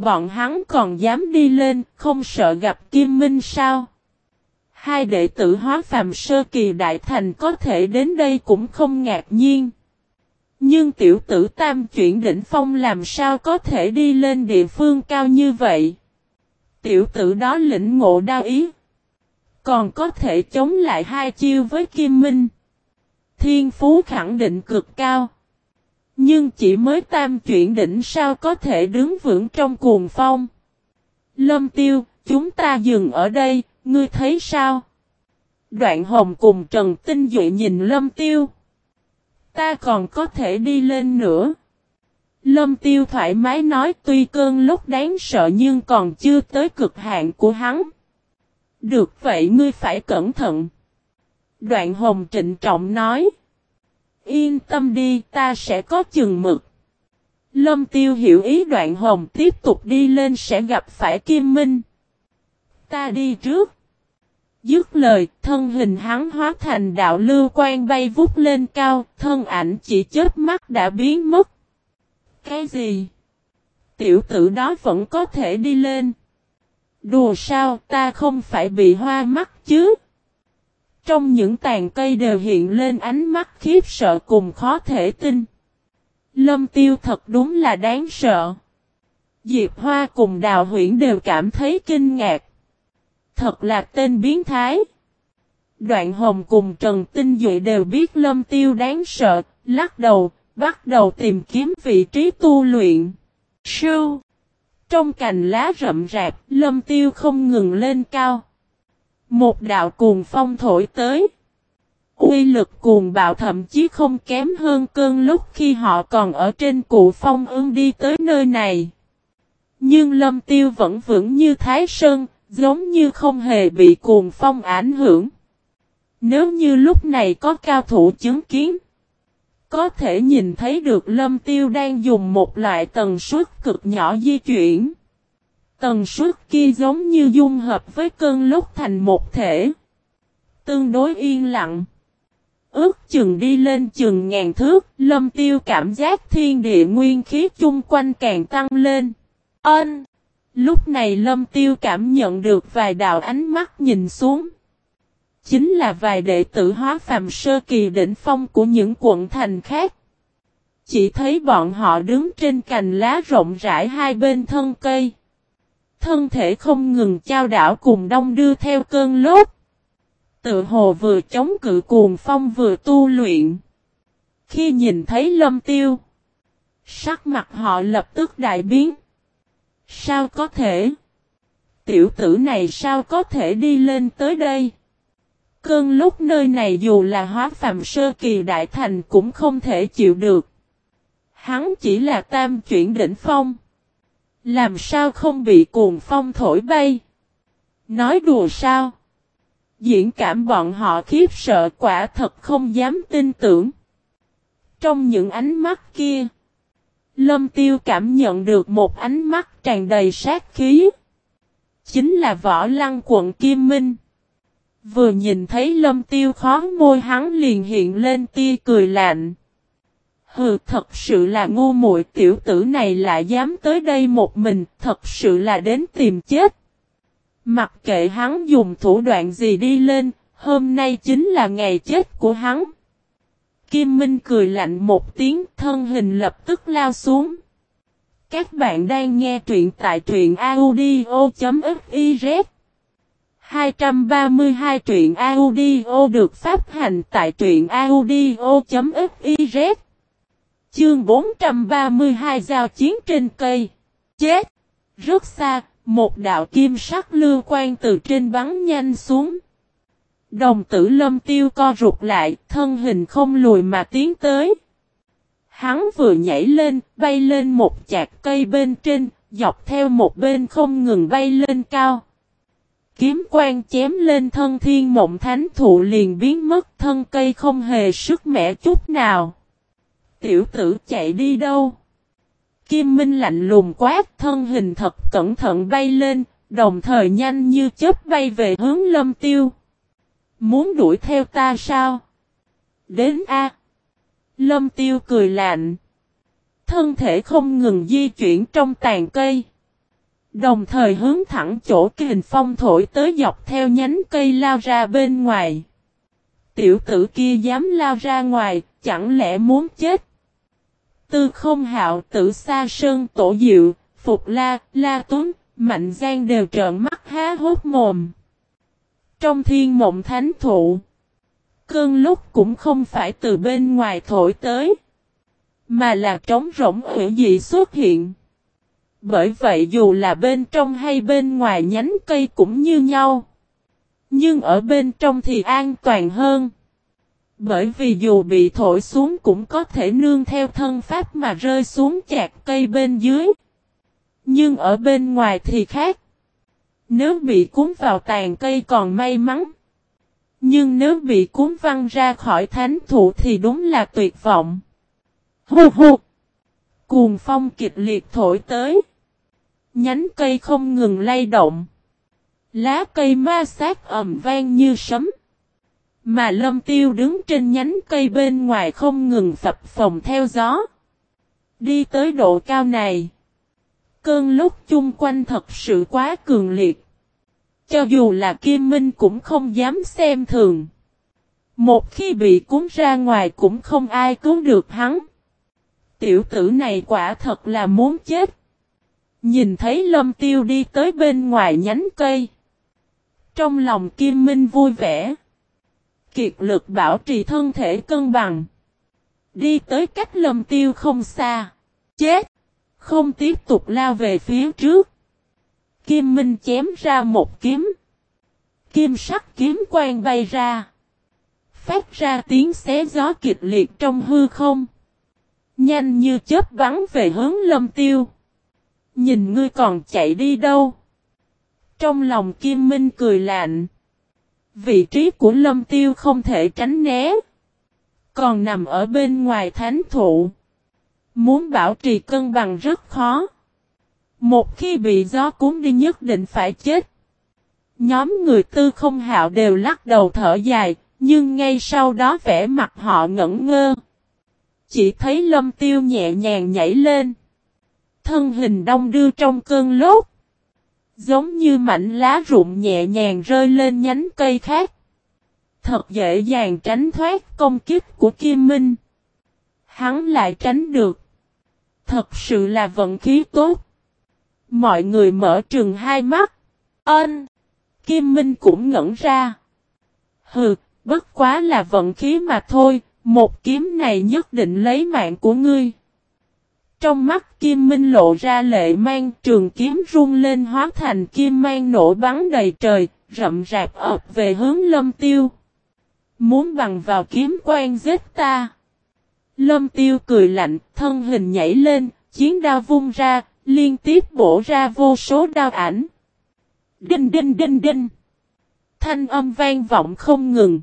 Bọn hắn còn dám đi lên, không sợ gặp Kim Minh sao? Hai đệ tử hóa phàm sơ kỳ đại thành có thể đến đây cũng không ngạc nhiên. Nhưng tiểu tử tam chuyển đỉnh phong làm sao có thể đi lên địa phương cao như vậy? Tiểu tử đó lĩnh ngộ đao ý. Còn có thể chống lại hai chiêu với Kim Minh. Thiên phú khẳng định cực cao. Nhưng chỉ mới tam chuyển đỉnh sao có thể đứng vững trong cuồng phong. Lâm tiêu, chúng ta dừng ở đây, ngươi thấy sao? Đoạn hồng cùng Trần Tinh Duệ nhìn lâm tiêu. Ta còn có thể đi lên nữa. Lâm tiêu thoải mái nói tuy cơn lúc đáng sợ nhưng còn chưa tới cực hạn của hắn. Được vậy ngươi phải cẩn thận. Đoạn hồng trịnh trọng nói. Yên tâm đi ta sẽ có chừng mực. Lâm tiêu hiểu ý đoạn hồng tiếp tục đi lên sẽ gặp phải Kim Minh. Ta đi trước. Dứt lời, thân hình hắn hóa thành đạo lưu quan bay vút lên cao, thân ảnh chỉ chết mắt đã biến mất. Cái gì? Tiểu tử đó vẫn có thể đi lên. Đùa sao ta không phải bị hoa mắt chứ? Trong những tàn cây đều hiện lên ánh mắt khiếp sợ cùng khó thể tin. Lâm tiêu thật đúng là đáng sợ. Diệp Hoa cùng Đào Huyển đều cảm thấy kinh ngạc. Thật là tên biến thái. Đoạn Hồng cùng Trần Tinh Duệ đều biết Lâm Tiêu đáng sợ, lắc đầu, bắt đầu tìm kiếm vị trí tu luyện. Sưu! Trong cành lá rậm rạp, Lâm Tiêu không ngừng lên cao. Một đạo cuồng phong thổi tới. Uy lực cuồng bạo thậm chí không kém hơn cơn lúc khi họ còn ở trên cụ phong ương đi tới nơi này. Nhưng lâm tiêu vẫn vững như thái sơn, giống như không hề bị cuồng phong ảnh hưởng. Nếu như lúc này có cao thủ chứng kiến, có thể nhìn thấy được lâm tiêu đang dùng một loại tần suất cực nhỏ di chuyển. Tần suất kia giống như dung hợp với cơn lốc thành một thể. Tương đối yên lặng. Ước chừng đi lên chừng ngàn thước, lâm tiêu cảm giác thiên địa nguyên khí chung quanh càng tăng lên. Ân! Lúc này lâm tiêu cảm nhận được vài đạo ánh mắt nhìn xuống. Chính là vài đệ tử hóa phàm sơ kỳ đỉnh phong của những quận thành khác. Chỉ thấy bọn họ đứng trên cành lá rộng rãi hai bên thân cây. Thân thể không ngừng trao đảo cùng đông đưa theo cơn lốt. Tự hồ vừa chống cự cuồng phong vừa tu luyện. Khi nhìn thấy lâm tiêu. Sắc mặt họ lập tức đại biến. Sao có thể? Tiểu tử này sao có thể đi lên tới đây? Cơn lúc nơi này dù là hóa phàm sơ kỳ đại thành cũng không thể chịu được. Hắn chỉ là tam chuyển đỉnh phong. Làm sao không bị cuồng phong thổi bay? Nói đùa sao? Diễn cảm bọn họ khiếp sợ quả thật không dám tin tưởng. Trong những ánh mắt kia, Lâm Tiêu cảm nhận được một ánh mắt tràn đầy sát khí. Chính là võ lăng quận Kim Minh. Vừa nhìn thấy Lâm Tiêu khó môi hắn liền hiện lên tia cười lạnh. Hừ thật sự là ngu muội tiểu tử này lại dám tới đây một mình, thật sự là đến tìm chết. Mặc kệ hắn dùng thủ đoạn gì đi lên, hôm nay chính là ngày chết của hắn. Kim Minh cười lạnh một tiếng thân hình lập tức lao xuống. Các bạn đang nghe truyện tại truyện audio.fiz 232 truyện audio được phát hành tại truyện audio.fiz Chương 432 giao chiến trên cây. Chết! Rất xa, một đạo kim sắc lưu quan từ trên bắn nhanh xuống. Đồng tử lâm tiêu co rụt lại, thân hình không lùi mà tiến tới. Hắn vừa nhảy lên, bay lên một chạc cây bên trên, dọc theo một bên không ngừng bay lên cao. Kiếm quan chém lên thân thiên mộng thánh thụ liền biến mất thân cây không hề sức mẻ chút nào. Tiểu tử chạy đi đâu? Kim Minh lạnh lùng quát thân hình thật cẩn thận bay lên, đồng thời nhanh như chớp bay về hướng lâm tiêu. Muốn đuổi theo ta sao? Đến A. Lâm tiêu cười lạnh. Thân thể không ngừng di chuyển trong tàn cây. Đồng thời hướng thẳng chỗ kình phong thổi tới dọc theo nhánh cây lao ra bên ngoài. Tiểu tử kia dám lao ra ngoài, chẳng lẽ muốn chết? Tư không hạo tử xa sơn tổ diệu, phục la, la tuấn, mạnh gian đều trợn mắt há hốt mồm. Trong thiên mộng thánh thụ, cơn lúc cũng không phải từ bên ngoài thổi tới, mà là trống rỗng hữu dị xuất hiện. Bởi vậy dù là bên trong hay bên ngoài nhánh cây cũng như nhau. Nhưng ở bên trong thì an toàn hơn. Bởi vì dù bị thổi xuống cũng có thể nương theo thân pháp mà rơi xuống chạc cây bên dưới. Nhưng ở bên ngoài thì khác. Nếu bị cuốn vào tàn cây còn may mắn. Nhưng nếu bị cuốn văng ra khỏi thánh thụ thì đúng là tuyệt vọng. Hù hù! Cuồng phong kịch liệt thổi tới. Nhánh cây không ngừng lay động. Lá cây ma sát ầm vang như sấm. Mà lâm tiêu đứng trên nhánh cây bên ngoài không ngừng phập phồng theo gió. Đi tới độ cao này. Cơn lúc chung quanh thật sự quá cường liệt. Cho dù là Kim Minh cũng không dám xem thường. Một khi bị cuốn ra ngoài cũng không ai cứu được hắn. Tiểu tử này quả thật là muốn chết. Nhìn thấy lâm tiêu đi tới bên ngoài nhánh cây. Trong lòng Kim Minh vui vẻ. Kiệt lực bảo trì thân thể cân bằng. Đi tới cách lâm tiêu không xa. Chết! Không tiếp tục lao về phía trước. Kim Minh chém ra một kiếm. Kim sắc kiếm quang bay ra. Phát ra tiếng xé gió kịch liệt trong hư không. Nhanh như chớp bắn về hướng lâm tiêu. Nhìn ngươi còn chạy đi đâu? Trong lòng Kim Minh cười lạnh. Vị trí của lâm tiêu không thể tránh né. Còn nằm ở bên ngoài thánh thụ. Muốn bảo trì cân bằng rất khó. Một khi bị gió cuốn đi nhất định phải chết. Nhóm người tư không hạo đều lắc đầu thở dài, nhưng ngay sau đó vẻ mặt họ ngẩn ngơ. Chỉ thấy lâm tiêu nhẹ nhàng nhảy lên. Thân hình đông đưa trong cơn lốt. Giống như mảnh lá rụng nhẹ nhàng rơi lên nhánh cây khác. Thật dễ dàng tránh thoát công kích của Kim Minh. Hắn lại tránh được. Thật sự là vận khí tốt. Mọi người mở trừng hai mắt. Ân. Kim Minh cũng ngẩn ra. Hừ, bất quá là vận khí mà thôi, một kiếm này nhất định lấy mạng của ngươi. Trong mắt Kim Minh lộ ra lệ mang trường kiếm rung lên hóa thành kim mang nổ bắn đầy trời, rậm rạp ập về hướng lâm tiêu. Muốn bằng vào kiếm quan giết ta. Lâm tiêu cười lạnh, thân hình nhảy lên, chiến đao vung ra, liên tiếp bổ ra vô số đao ảnh. Đinh đinh đinh đinh. Thanh âm vang vọng không ngừng.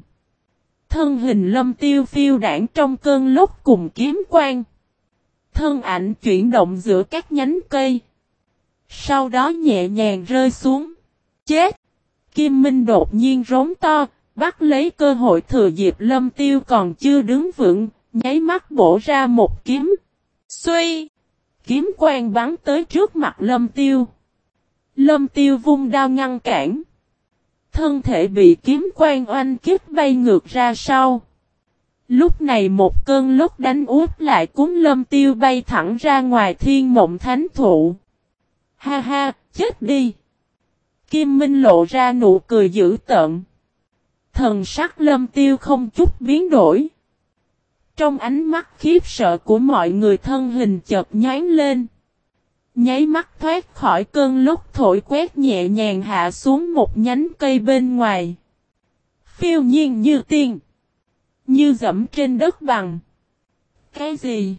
Thân hình lâm tiêu phiêu đảng trong cơn lốc cùng kiếm quang. Thân ảnh chuyển động giữa các nhánh cây. Sau đó nhẹ nhàng rơi xuống. Chết! Kim Minh đột nhiên rống to, bắt lấy cơ hội thừa dịp lâm tiêu còn chưa đứng vững, nháy mắt bổ ra một kiếm. Xuy! Kiếm quang bắn tới trước mặt lâm tiêu. Lâm tiêu vung đao ngăn cản. Thân thể bị kiếm quang oanh kiếp bay ngược ra sau. Lúc này một cơn lốc đánh úp lại cuốn lâm tiêu bay thẳng ra ngoài thiên mộng thánh thụ. Ha ha, chết đi. Kim Minh lộ ra nụ cười dữ tợn. Thần sắc lâm tiêu không chút biến đổi. Trong ánh mắt khiếp sợ của mọi người thân hình chợt nhán lên. Nháy mắt thoát khỏi cơn lốc thổi quét nhẹ nhàng hạ xuống một nhánh cây bên ngoài. Phiêu nhiên như tiên. Như dẫm trên đất bằng. Cái gì?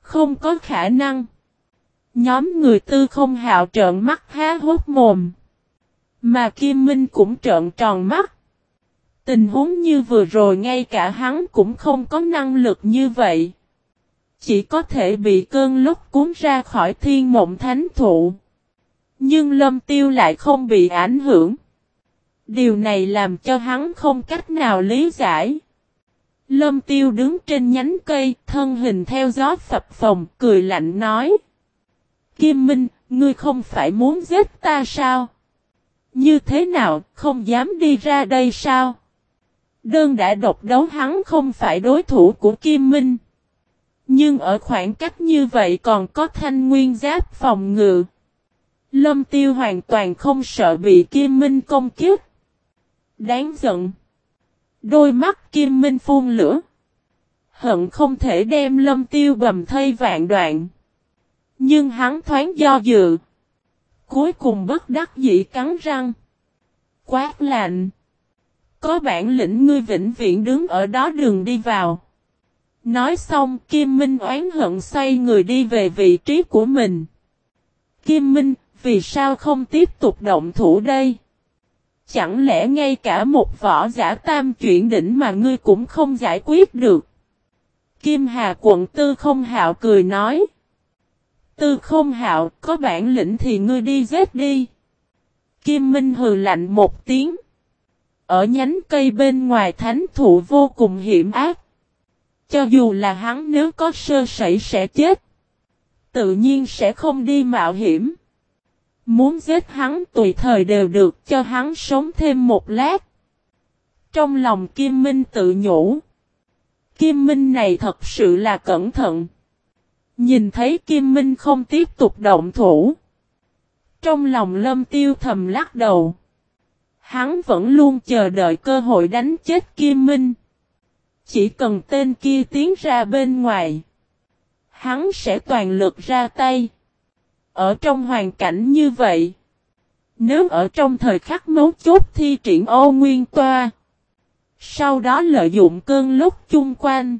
Không có khả năng. Nhóm người tư không hạo trợn mắt há hốt mồm. Mà Kim Minh cũng trợn tròn mắt. Tình huống như vừa rồi ngay cả hắn cũng không có năng lực như vậy. Chỉ có thể bị cơn lúc cuốn ra khỏi thiên mộng thánh thụ. Nhưng lâm tiêu lại không bị ảnh hưởng. Điều này làm cho hắn không cách nào lý giải. Lâm tiêu đứng trên nhánh cây, thân hình theo gió phập phồng, cười lạnh nói. Kim Minh, Ngươi không phải muốn giết ta sao? Như thế nào, không dám đi ra đây sao? Đơn đã độc đấu hắn không phải đối thủ của Kim Minh. Nhưng ở khoảng cách như vậy còn có thanh nguyên giáp phòng ngự. Lâm tiêu hoàn toàn không sợ bị Kim Minh công kiếp. Đáng giận. Đôi mắt Kim Minh phun lửa. Hận không thể đem lâm tiêu bầm thây vạn đoạn. Nhưng hắn thoáng do dự. Cuối cùng bất đắc dĩ cắn răng. Quát lạnh. Có bản lĩnh ngươi vĩnh viễn đứng ở đó đường đi vào. Nói xong Kim Minh oán hận xoay người đi về vị trí của mình. Kim Minh, vì sao không tiếp tục động thủ đây? Chẳng lẽ ngay cả một võ giả tam chuyển đỉnh mà ngươi cũng không giải quyết được? Kim Hà quận tư không hạo cười nói. Tư không hạo, có bản lĩnh thì ngươi đi giết đi. Kim Minh hừ lạnh một tiếng. Ở nhánh cây bên ngoài thánh thụ vô cùng hiểm ác. Cho dù là hắn nếu có sơ sẩy sẽ chết. Tự nhiên sẽ không đi mạo hiểm. Muốn giết hắn tùy thời đều được cho hắn sống thêm một lát. Trong lòng Kim Minh tự nhủ. Kim Minh này thật sự là cẩn thận. Nhìn thấy Kim Minh không tiếp tục động thủ. Trong lòng lâm tiêu thầm lắc đầu. Hắn vẫn luôn chờ đợi cơ hội đánh chết Kim Minh. Chỉ cần tên kia tiến ra bên ngoài. Hắn sẽ toàn lực ra tay. Ở trong hoàn cảnh như vậy. Nếu ở trong thời khắc mấu chốt thi triển ô nguyên toa. Sau đó lợi dụng cơn lúc chung quanh.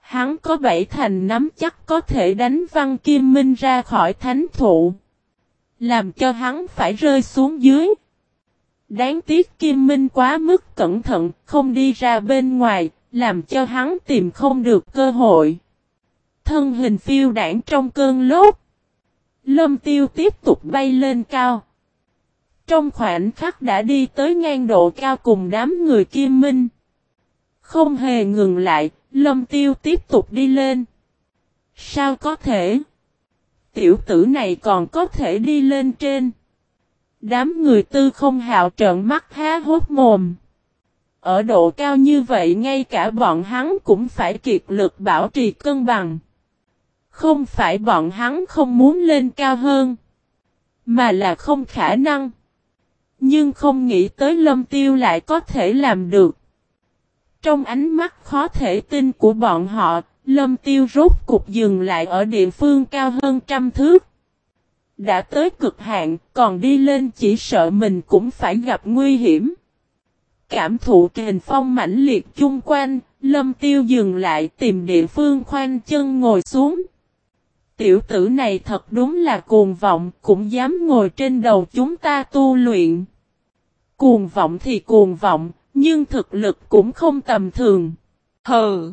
Hắn có bảy thành nắm chắc có thể đánh văn kim minh ra khỏi thánh thụ. Làm cho hắn phải rơi xuống dưới. Đáng tiếc kim minh quá mức cẩn thận, không đi ra bên ngoài, làm cho hắn tìm không được cơ hội. Thân hình phiêu đảng trong cơn lốt. Lâm tiêu tiếp tục bay lên cao. Trong khoảnh khắc đã đi tới ngang độ cao cùng đám người kim minh. Không hề ngừng lại, lâm tiêu tiếp tục đi lên. Sao có thể? Tiểu tử này còn có thể đi lên trên. Đám người tư không hạo trợn mắt há hốt mồm. Ở độ cao như vậy ngay cả bọn hắn cũng phải kiệt lực bảo trì cân bằng. Không phải bọn hắn không muốn lên cao hơn. Mà là không khả năng. Nhưng không nghĩ tới lâm tiêu lại có thể làm được. Trong ánh mắt khó thể tin của bọn họ, lâm tiêu rốt cục dừng lại ở địa phương cao hơn trăm thước. Đã tới cực hạn, còn đi lên chỉ sợ mình cũng phải gặp nguy hiểm. Cảm thụ kền phong mãnh liệt chung quanh, lâm tiêu dừng lại tìm địa phương khoanh chân ngồi xuống. Tiểu tử này thật đúng là cuồng vọng, cũng dám ngồi trên đầu chúng ta tu luyện. Cuồng vọng thì cuồng vọng, nhưng thực lực cũng không tầm thường. Hờ!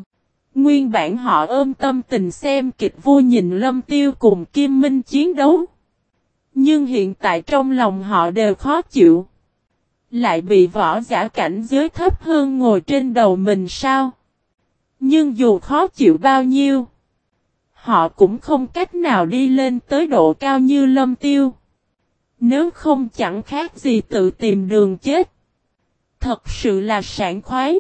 Nguyên bản họ ôm tâm tình xem kịch vui nhìn Lâm Tiêu cùng Kim Minh chiến đấu. Nhưng hiện tại trong lòng họ đều khó chịu. Lại bị võ giả cảnh giới thấp hơn ngồi trên đầu mình sao? Nhưng dù khó chịu bao nhiêu, họ cũng không cách nào đi lên tới độ cao như lâm tiêu. Nếu không chẳng khác gì tự tìm đường chết. Thật sự là sảng khoái.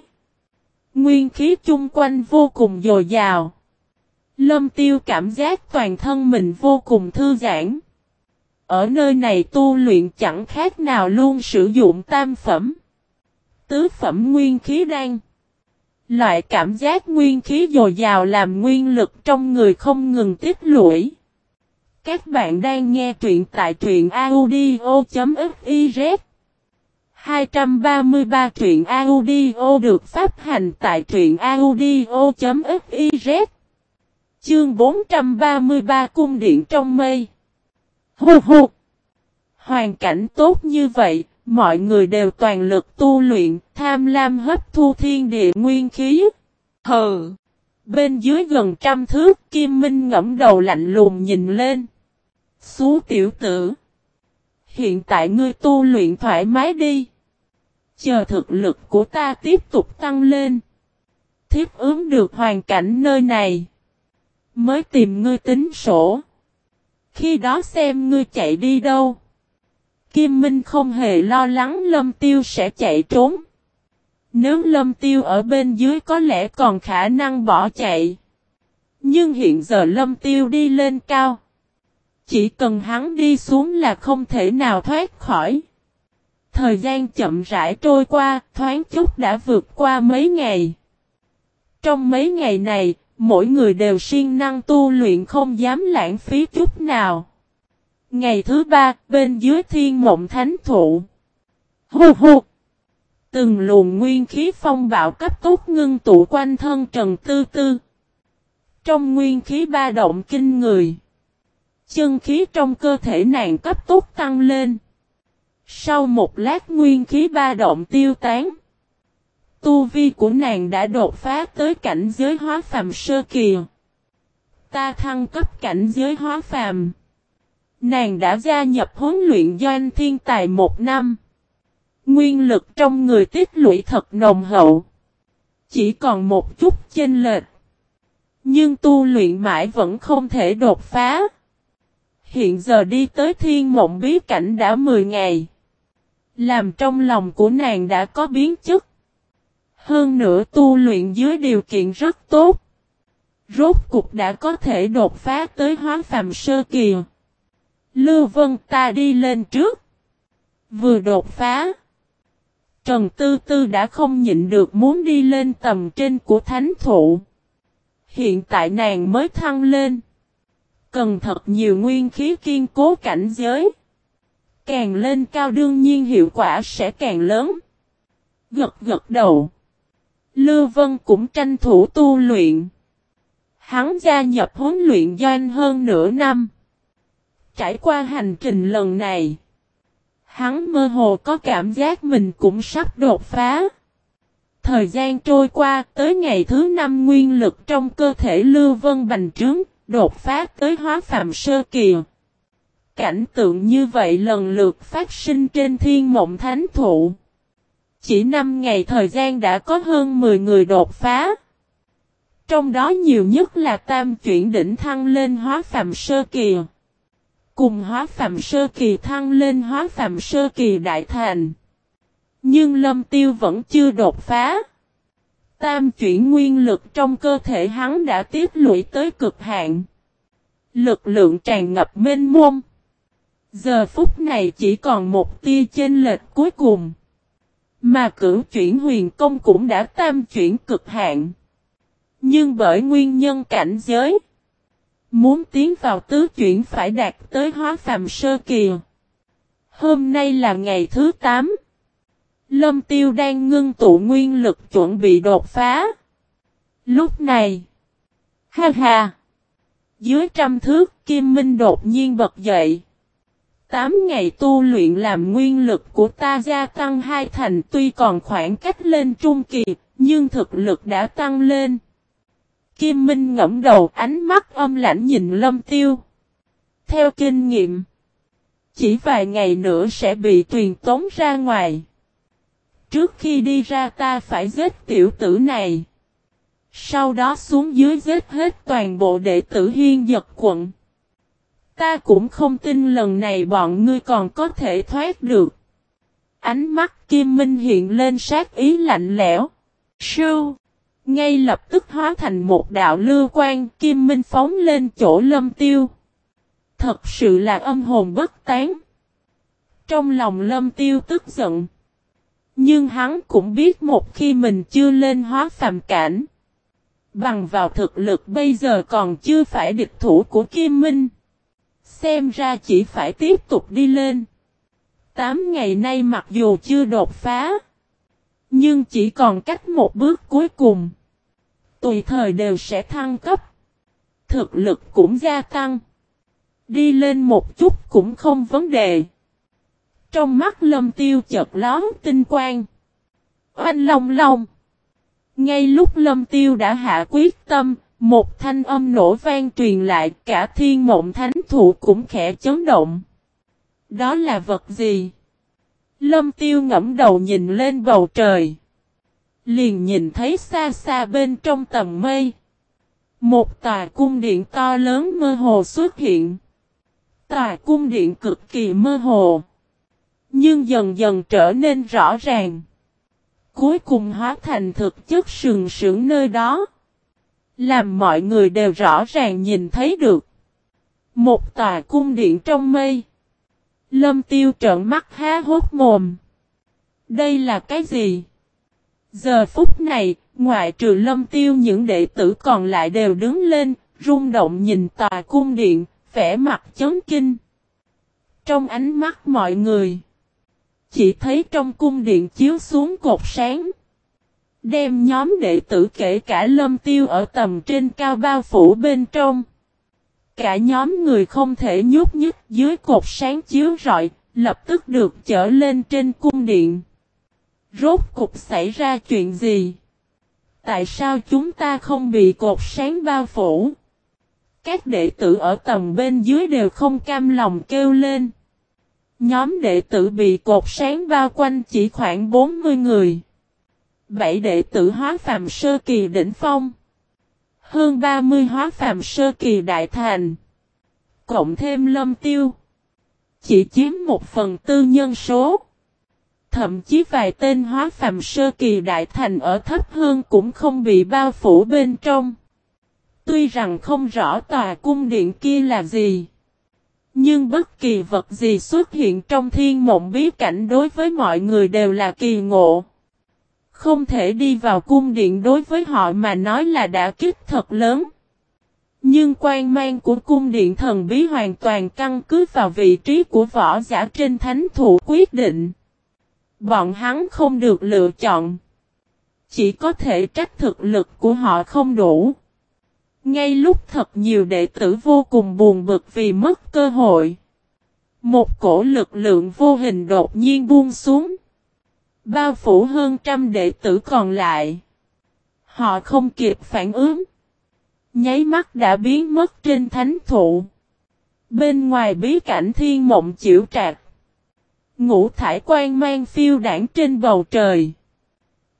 Nguyên khí chung quanh vô cùng dồi dào. Lâm tiêu cảm giác toàn thân mình vô cùng thư giãn. Ở nơi này tu luyện chẳng khác nào luôn sử dụng tam phẩm. Tứ phẩm nguyên khí đang. Loại cảm giác nguyên khí dồi dào làm nguyên lực trong người không ngừng tích lũy. Các bạn đang nghe truyện tại truyện audio.fiz 233 truyện audio được phát hành tại truyện audio.fiz Chương 433 Cung điện trong mây. Hù hù. Hoàn cảnh tốt như vậy, mọi người đều toàn lực tu luyện, tham lam hấp thu thiên địa nguyên khí. hừ. Bên dưới gần trăm thước, Kim Minh ngẫm đầu lạnh lùng nhìn lên. Xú tiểu tử! Hiện tại ngươi tu luyện thoải mái đi. Chờ thực lực của ta tiếp tục tăng lên. Thiếp ứng được hoàn cảnh nơi này. Mới tìm ngươi tính sổ. Khi đó xem ngươi chạy đi đâu. Kim Minh không hề lo lắng Lâm Tiêu sẽ chạy trốn. Nếu Lâm Tiêu ở bên dưới có lẽ còn khả năng bỏ chạy. Nhưng hiện giờ Lâm Tiêu đi lên cao. Chỉ cần hắn đi xuống là không thể nào thoát khỏi. Thời gian chậm rãi trôi qua, thoáng chút đã vượt qua mấy ngày. Trong mấy ngày này, mỗi người đều siêng năng tu luyện không dám lãng phí chút nào. Ngày thứ ba, bên dưới thiên mộng thánh thụ. Hù hù! Từng luồng nguyên khí phong bạo cấp tốc ngưng tụ quanh thân Trần Tư Tư. Trong nguyên khí ba động kinh người. Chân khí trong cơ thể nàng cấp tốc tăng lên. Sau một lát nguyên khí ba động tiêu tán. Tu vi của nàng đã đột phá tới cảnh giới hóa phàm sơ kỳ. Ta thăng cấp cảnh giới hóa phàm. Nàng đã gia nhập huấn luyện doanh thiên tài một năm. Nguyên lực trong người tiết lũy thật nồng hậu. Chỉ còn một chút chênh lệch. Nhưng tu luyện mãi vẫn không thể đột phá. Hiện giờ đi tới thiên mộng bí cảnh đã 10 ngày. Làm trong lòng của nàng đã có biến chất. Hơn nữa tu luyện dưới điều kiện rất tốt. Rốt cục đã có thể đột phá tới hóa phàm sơ kỳ. Lưu Vân ta đi lên trước. Vừa đột phá. Trần Tư Tư đã không nhịn được muốn đi lên tầm trên của thánh thụ. Hiện tại nàng mới thăng lên. Cần thật nhiều nguyên khí kiên cố cảnh giới. Càng lên cao đương nhiên hiệu quả sẽ càng lớn. Gật gật đầu. Lưu Vân cũng tranh thủ tu luyện. Hắn gia nhập huấn luyện doanh hơn nửa năm. Trải qua hành trình lần này. Hắn mơ hồ có cảm giác mình cũng sắp đột phá. Thời gian trôi qua tới ngày thứ năm nguyên lực trong cơ thể Lưu Vân bành trướng, đột phá tới hóa phạm sơ kỳ. Cảnh tượng như vậy lần lượt phát sinh trên thiên mộng thánh thụ. Chỉ 5 ngày thời gian đã có hơn 10 người đột phá. Trong đó nhiều nhất là tam chuyển đỉnh thăng lên hóa phạm sơ kỳ. Cùng hóa phạm sơ kỳ thăng lên hóa phạm sơ kỳ đại thành. Nhưng lâm tiêu vẫn chưa đột phá. Tam chuyển nguyên lực trong cơ thể hắn đã tiết lũy tới cực hạn. Lực lượng tràn ngập mênh mông. Giờ phút này chỉ còn một tia chênh lệch cuối cùng. Mà cửu chuyển huyền công cũng đã tam chuyển cực hạn. Nhưng bởi nguyên nhân cảnh giới. Muốn tiến vào tứ chuyển phải đạt tới hóa phàm sơ kỳ. Hôm nay là ngày thứ 8. Lâm tiêu đang ngưng tụ nguyên lực chuẩn bị đột phá. Lúc này. Ha ha. Dưới trăm thước Kim Minh đột nhiên bật dậy. Tám ngày tu luyện làm nguyên lực của ta gia tăng hai thành tuy còn khoảng cách lên trung kỳ, nhưng thực lực đã tăng lên. Kim Minh ngẫm đầu ánh mắt âm lãnh nhìn lâm tiêu. Theo kinh nghiệm, chỉ vài ngày nữa sẽ bị truyền tống ra ngoài. Trước khi đi ra ta phải giết tiểu tử này. Sau đó xuống dưới giết hết toàn bộ đệ tử hiên giật quận. Ta cũng không tin lần này bọn ngươi còn có thể thoát được. Ánh mắt Kim Minh hiện lên sát ý lạnh lẽo. Sưu. Ngay lập tức hóa thành một đạo lưu quan Kim Minh phóng lên chỗ lâm tiêu. Thật sự là âm hồn bất tán. Trong lòng lâm tiêu tức giận. Nhưng hắn cũng biết một khi mình chưa lên hóa phàm cảnh. Bằng vào thực lực bây giờ còn chưa phải địch thủ của Kim Minh. Xem ra chỉ phải tiếp tục đi lên. Tám ngày nay mặc dù chưa đột phá. Nhưng chỉ còn cách một bước cuối cùng. Tùy thời đều sẽ thăng cấp. Thực lực cũng gia tăng. Đi lên một chút cũng không vấn đề. Trong mắt lâm tiêu chợt lón tinh quang. Oanh long long. Ngay lúc lâm tiêu đã hạ quyết tâm, một thanh âm nổ vang truyền lại cả thiên mộng thánh thụ cũng khẽ chấn động. Đó là vật gì? Lâm tiêu ngẫm đầu nhìn lên bầu trời. Liền nhìn thấy xa xa bên trong tầm mây. Một tòa cung điện to lớn mơ hồ xuất hiện. Tòa cung điện cực kỳ mơ hồ. Nhưng dần dần trở nên rõ ràng. Cuối cùng hóa thành thực chất sừng sững nơi đó. Làm mọi người đều rõ ràng nhìn thấy được. Một tòa cung điện trong mây. Lâm tiêu trợn mắt há hốt mồm. Đây là cái gì? Giờ phút này, ngoại trừ lâm tiêu những đệ tử còn lại đều đứng lên, rung động nhìn tòa cung điện, vẻ mặt chấn kinh. Trong ánh mắt mọi người, chỉ thấy trong cung điện chiếu xuống cột sáng. Đem nhóm đệ tử kể cả lâm tiêu ở tầm trên cao bao phủ bên trong. Cả nhóm người không thể nhúc nhích dưới cột sáng chiếu rọi, lập tức được chở lên trên cung điện. Rốt cục xảy ra chuyện gì? Tại sao chúng ta không bị cột sáng bao phủ? Các đệ tử ở tầng bên dưới đều không cam lòng kêu lên. Nhóm đệ tử bị cột sáng bao quanh chỉ khoảng 40 người. Bảy đệ tử hóa phàm sơ kỳ đỉnh phong. Hơn 30 hóa phàm sơ kỳ đại thành. Cộng thêm lâm tiêu. Chỉ chiếm một phần tư nhân số. Thậm chí vài tên hóa phàm sơ kỳ đại thành ở thấp hơn cũng không bị bao phủ bên trong. Tuy rằng không rõ tòa cung điện kia là gì. Nhưng bất kỳ vật gì xuất hiện trong thiên mộng bí cảnh đối với mọi người đều là kỳ ngộ. Không thể đi vào cung điện đối với họ mà nói là đã kích thật lớn. Nhưng quan mang của cung điện thần bí hoàn toàn căn cứ vào vị trí của võ giả trên thánh thủ quyết định. Bọn hắn không được lựa chọn. Chỉ có thể trách thực lực của họ không đủ. Ngay lúc thật nhiều đệ tử vô cùng buồn bực vì mất cơ hội. Một cổ lực lượng vô hình đột nhiên buông xuống. Bao phủ hơn trăm đệ tử còn lại. Họ không kịp phản ứng. Nháy mắt đã biến mất trên thánh thụ. Bên ngoài bí cảnh thiên mộng chịu trạc. Ngũ thải quan mang phiêu đảng trên bầu trời.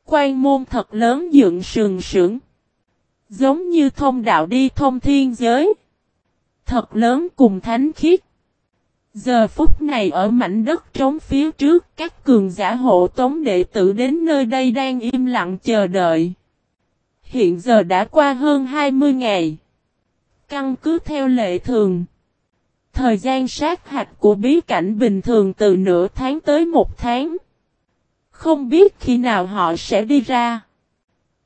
Quan môn thật lớn dựng sừng sững. Giống như thông đạo đi thông thiên giới. Thật lớn cùng thánh khiết. Giờ phút này ở mảnh đất trống phía trước, các cường giả hộ tống đệ tử đến nơi đây đang im lặng chờ đợi. Hiện giờ đã qua hơn 20 ngày. Căn cứ theo lệ thường. Thời gian sát hạch của bí cảnh bình thường từ nửa tháng tới một tháng. Không biết khi nào họ sẽ đi ra.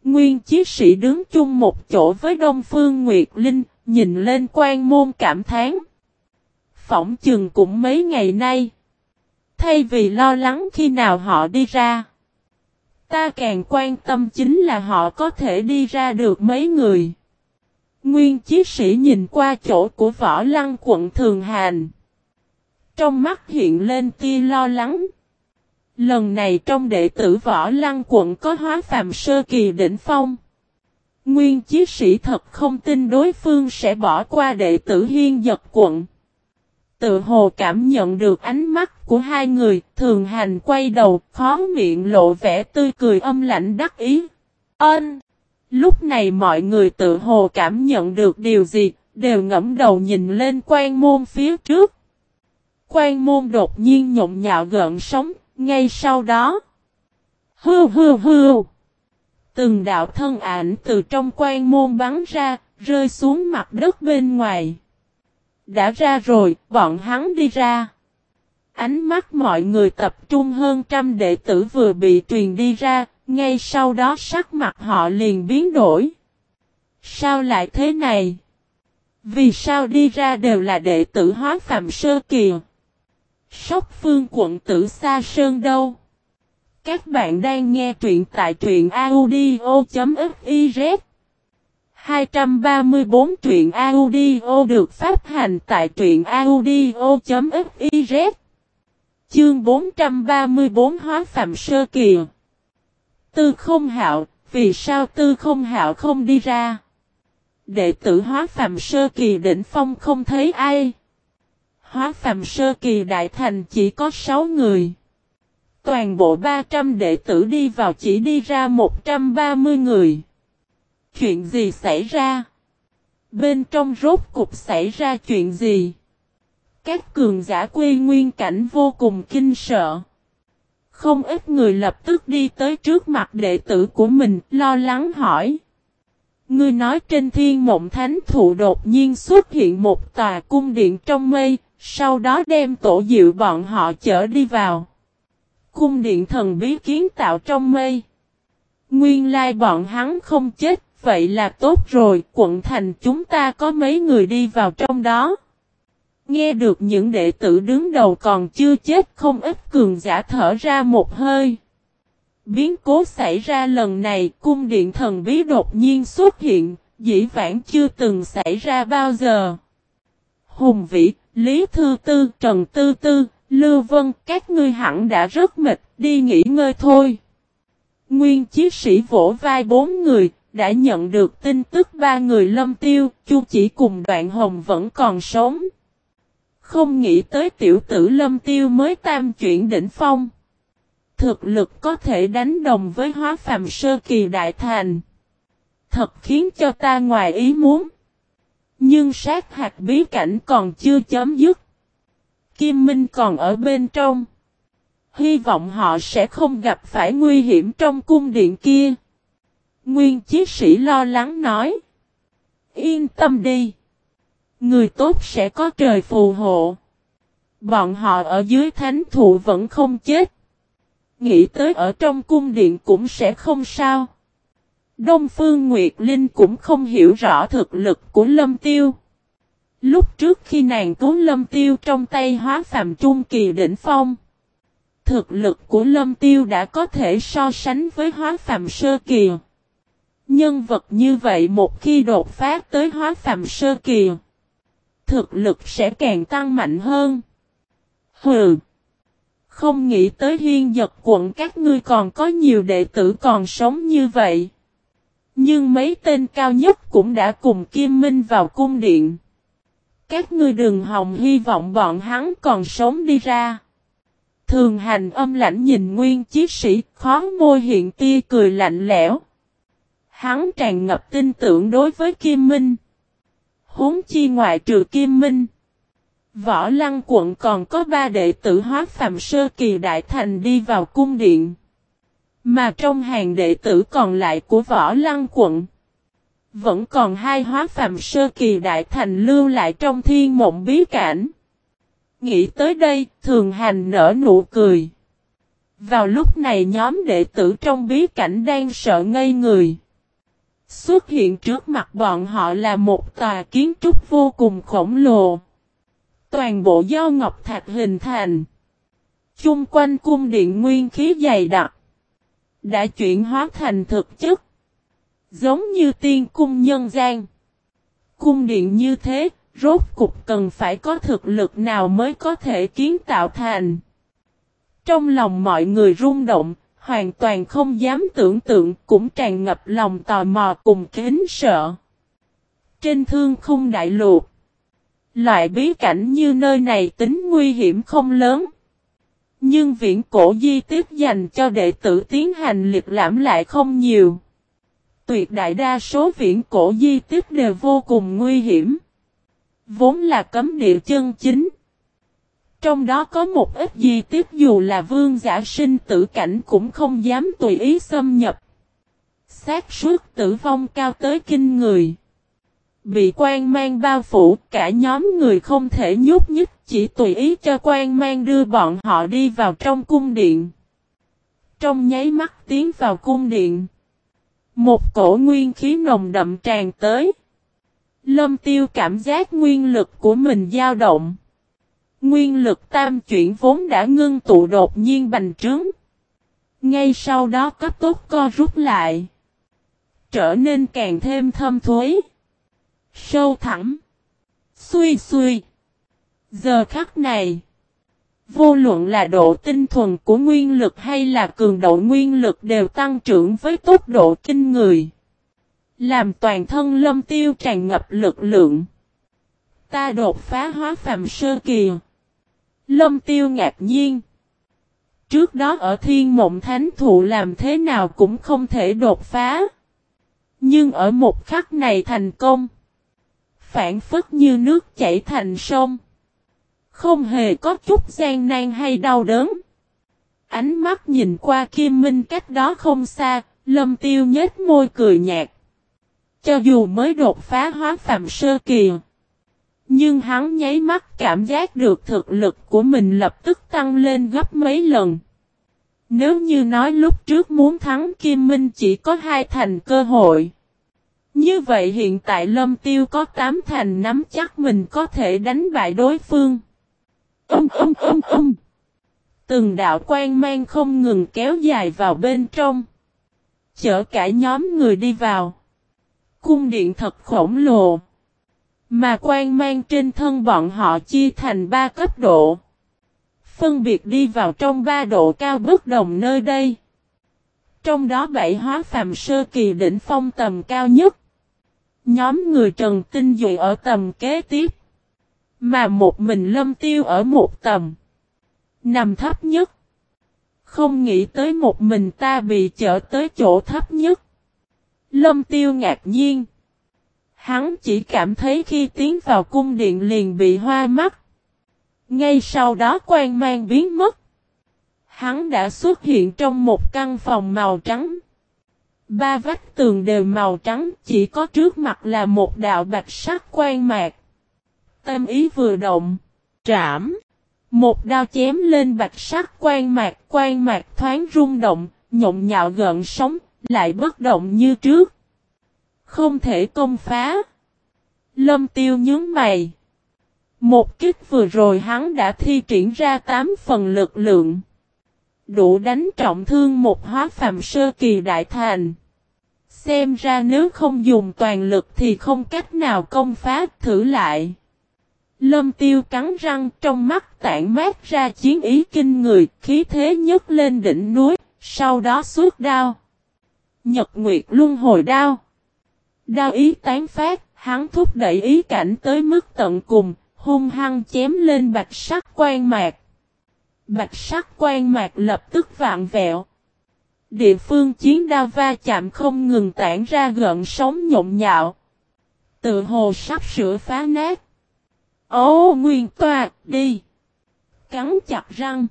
Nguyên chiến sĩ đứng chung một chỗ với Đông Phương Nguyệt Linh, nhìn lên quan môn cảm thán. Phỏng chừng cũng mấy ngày nay. Thay vì lo lắng khi nào họ đi ra. Ta càng quan tâm chính là họ có thể đi ra được mấy người. Nguyên chí sĩ nhìn qua chỗ của võ lăng quận Thường Hàn. Trong mắt hiện lên tia lo lắng. Lần này trong đệ tử võ lăng quận có hóa phàm sơ kỳ đỉnh phong. Nguyên chí sĩ thật không tin đối phương sẽ bỏ qua đệ tử hiên giật quận. Tự hồ cảm nhận được ánh mắt của hai người, thường hành quay đầu, khó miệng lộ vẻ tươi cười âm lạnh đắc ý. Ân! Lúc này mọi người tự hồ cảm nhận được điều gì, đều ngẫm đầu nhìn lên quan môn phía trước. Quan môn đột nhiên nhộn nhạo gợn sóng, ngay sau đó. Hư hư hư. Từng đạo thân ảnh từ trong quan môn bắn ra, rơi xuống mặt đất bên ngoài. Đã ra rồi, bọn hắn đi ra. Ánh mắt mọi người tập trung hơn trăm đệ tử vừa bị truyền đi ra, ngay sau đó sắc mặt họ liền biến đổi. Sao lại thế này? Vì sao đi ra đều là đệ tử hóa phạm sơ kỳ? Sóc phương quận tử xa sơn đâu? Các bạn đang nghe truyện tại truyện audio.fiz 234 truyện audio được phát hành tại truyện audio.fiz Chương 434 Hóa Phạm Sơ Kỳ Tư không hạo, vì sao tư không hạo không đi ra? Đệ tử hóa Phạm Sơ Kỳ đỉnh phong không thấy ai. Hóa Phạm Sơ Kỳ đại thành chỉ có 6 người. Toàn bộ 300 đệ tử đi vào chỉ đi ra 130 người. Chuyện gì xảy ra? Bên trong rốt cục xảy ra chuyện gì? Các cường giả quê nguyên cảnh vô cùng kinh sợ. Không ít người lập tức đi tới trước mặt đệ tử của mình, lo lắng hỏi. Ngươi nói trên thiên mộng thánh thụ đột nhiên xuất hiện một tòa cung điện trong mây, sau đó đem tổ diệu bọn họ chở đi vào. Cung điện thần bí kiến tạo trong mây. Nguyên lai bọn hắn không chết, vậy là tốt rồi, quận thành chúng ta có mấy người đi vào trong đó. Nghe được những đệ tử đứng đầu còn chưa chết không ít cường giả thở ra một hơi. Biến cố xảy ra lần này cung điện thần bí đột nhiên xuất hiện, dĩ vãng chưa từng xảy ra bao giờ. Hùng Vĩ, Lý Thư Tư, Trần Tư Tư, Lưu Vân, các ngươi hẳn đã rất mệt, đi nghỉ ngơi thôi. Nguyên chiến sĩ vỗ vai bốn người, đã nhận được tin tức ba người lâm tiêu, chu chỉ cùng đoạn hồng vẫn còn sống. Không nghĩ tới tiểu tử lâm tiêu mới tam chuyển đỉnh phong. Thực lực có thể đánh đồng với hóa phàm sơ kỳ đại thành. Thật khiến cho ta ngoài ý muốn. Nhưng sát hạt bí cảnh còn chưa chấm dứt. Kim Minh còn ở bên trong. Hy vọng họ sẽ không gặp phải nguy hiểm trong cung điện kia. Nguyên chiến sĩ lo lắng nói. Yên tâm đi. Người tốt sẽ có trời phù hộ. Bọn họ ở dưới thánh thụ vẫn không chết. Nghĩ tới ở trong cung điện cũng sẽ không sao. Đông Phương Nguyệt Linh cũng không hiểu rõ thực lực của Lâm Tiêu. Lúc trước khi nàng cứu Lâm Tiêu trong tay hóa phàm trung kỳ đỉnh phong. Thực lực của Lâm Tiêu đã có thể so sánh với hóa phàm sơ kỳ. Nhân vật như vậy một khi đột phá tới hóa phàm sơ kỳ. Thực lực sẽ càng tăng mạnh hơn. Hừ. Không nghĩ tới hiên giật quận các ngươi còn có nhiều đệ tử còn sống như vậy. Nhưng mấy tên cao nhất cũng đã cùng Kim Minh vào cung điện. Các ngươi đừng hòng hy vọng bọn hắn còn sống đi ra. Thường hành âm lãnh nhìn nguyên chiến sĩ khó môi hiện tia cười lạnh lẽo. Hắn tràn ngập tin tưởng đối với Kim Minh. Huống chi ngoại trừ Kim Minh. Võ Lăng quận còn có ba đệ tử hóa phàm sơ kỳ đại thành đi vào cung điện. Mà trong hàng đệ tử còn lại của Võ Lăng quận. Vẫn còn hai hóa phàm sơ kỳ đại thành lưu lại trong thiên mộng bí cảnh. Nghĩ tới đây, thường hành nở nụ cười. Vào lúc này nhóm đệ tử trong bí cảnh đang sợ ngây người. Xuất hiện trước mặt bọn họ là một tòa kiến trúc vô cùng khổng lồ. Toàn bộ do ngọc thạch hình thành. Chung quanh cung điện nguyên khí dày đặc. Đã chuyển hóa thành thực chất. Giống như tiên cung nhân gian. Cung điện như thế, rốt cục cần phải có thực lực nào mới có thể kiến tạo thành. Trong lòng mọi người rung động, hoàn toàn không dám tưởng tượng, cũng tràn ngập lòng tò mò cùng kính sợ. Trên thương khung đại lục, loại bí cảnh như nơi này tính nguy hiểm không lớn. Nhưng viễn cổ di tiếp dành cho đệ tử tiến hành liệt lãm lại không nhiều. Tuyệt đại đa số viễn cổ di tiếp đều vô cùng nguy hiểm. Vốn là cấm địa chân chính. Trong đó có một ít gì tiếp dù là vương giả sinh tử cảnh cũng không dám tùy ý xâm nhập. xác suất tử vong cao tới kinh người. Bị quan mang bao phủ, cả nhóm người không thể nhúc nhích, chỉ tùy ý cho quan mang đưa bọn họ đi vào trong cung điện. Trong nháy mắt tiến vào cung điện. Một cổ nguyên khí nồng đậm tràn tới. Lâm tiêu cảm giác nguyên lực của mình dao động. Nguyên lực tam chuyển vốn đã ngưng tụ đột nhiên bành trướng. Ngay sau đó cấp tốt co rút lại. Trở nên càng thêm thâm thuế. Sâu thẳm. Xui xui. Giờ khắc này. Vô luận là độ tinh thuần của nguyên lực hay là cường độ nguyên lực đều tăng trưởng với tốc độ kinh người. Làm toàn thân lâm tiêu tràn ngập lực lượng. Ta đột phá hóa phàm sơ kỳ. Lâm tiêu ngạc nhiên. Trước đó ở thiên mộng thánh thụ làm thế nào cũng không thể đột phá. Nhưng ở một khắc này thành công. Phản phất như nước chảy thành sông. Không hề có chút gian nan hay đau đớn. Ánh mắt nhìn qua Kim Minh cách đó không xa, Lâm Tiêu nhếch môi cười nhạt. Cho dù mới đột phá hóa phạm sơ kỳ. Nhưng hắn nháy mắt cảm giác được thực lực của mình lập tức tăng lên gấp mấy lần. Nếu như nói lúc trước muốn thắng Kim Minh chỉ có hai thành cơ hội. Như vậy hiện tại Lâm Tiêu có tám thành nắm chắc mình có thể đánh bại đối phương. Âm âm âm âm. Từng đạo quan mang không ngừng kéo dài vào bên trong. Chở cả nhóm người đi vào. Cung điện thật khổng lồ. Mà quan mang trên thân bọn họ chia thành ba cấp độ. Phân biệt đi vào trong ba độ cao bất đồng nơi đây. Trong đó bảy hóa phàm sơ kỳ đỉnh phong tầm cao nhất. Nhóm người Trần Tinh Dụy ở tầm kế tiếp. Mà một mình lâm tiêu ở một tầm. Nằm thấp nhất. Không nghĩ tới một mình ta bị chở tới chỗ thấp nhất. Lâm tiêu ngạc nhiên. Hắn chỉ cảm thấy khi tiến vào cung điện liền bị hoa mắt. Ngay sau đó quan mang biến mất. Hắn đã xuất hiện trong một căn phòng màu trắng. Ba vách tường đều màu trắng, chỉ có trước mặt là một đạo bạch sắc quan mạc. Tâm ý vừa động, trảm. Một đao chém lên bạch sắc quan mạc, quan mạc thoáng rung động, nhộn nhạo gợn sóng, lại bất động như trước. Không thể công phá. Lâm tiêu nhướng mày. Một kích vừa rồi hắn đã thi triển ra 8 phần lực lượng. Đủ đánh trọng thương một hóa phàm sơ kỳ đại thành. Xem ra nếu không dùng toàn lực thì không cách nào công phá thử lại. Lâm tiêu cắn răng trong mắt tản mát ra chiến ý kinh người, khí thế nhấc lên đỉnh núi, sau đó suốt đao. Nhật Nguyệt luân hồi đao. Đao ý tán phát, hắn thúc đẩy ý cảnh tới mức tận cùng, hung hăng chém lên bạch sắc quan mạc. Bạch sắc quan mạc lập tức vạn vẹo. Địa phương chiến đao va chạm không ngừng tản ra gợn sóng nhộn nhạo. Tự hồ sắp sửa phá nát. Ô nguyên toa, đi. Cắn chặt răng.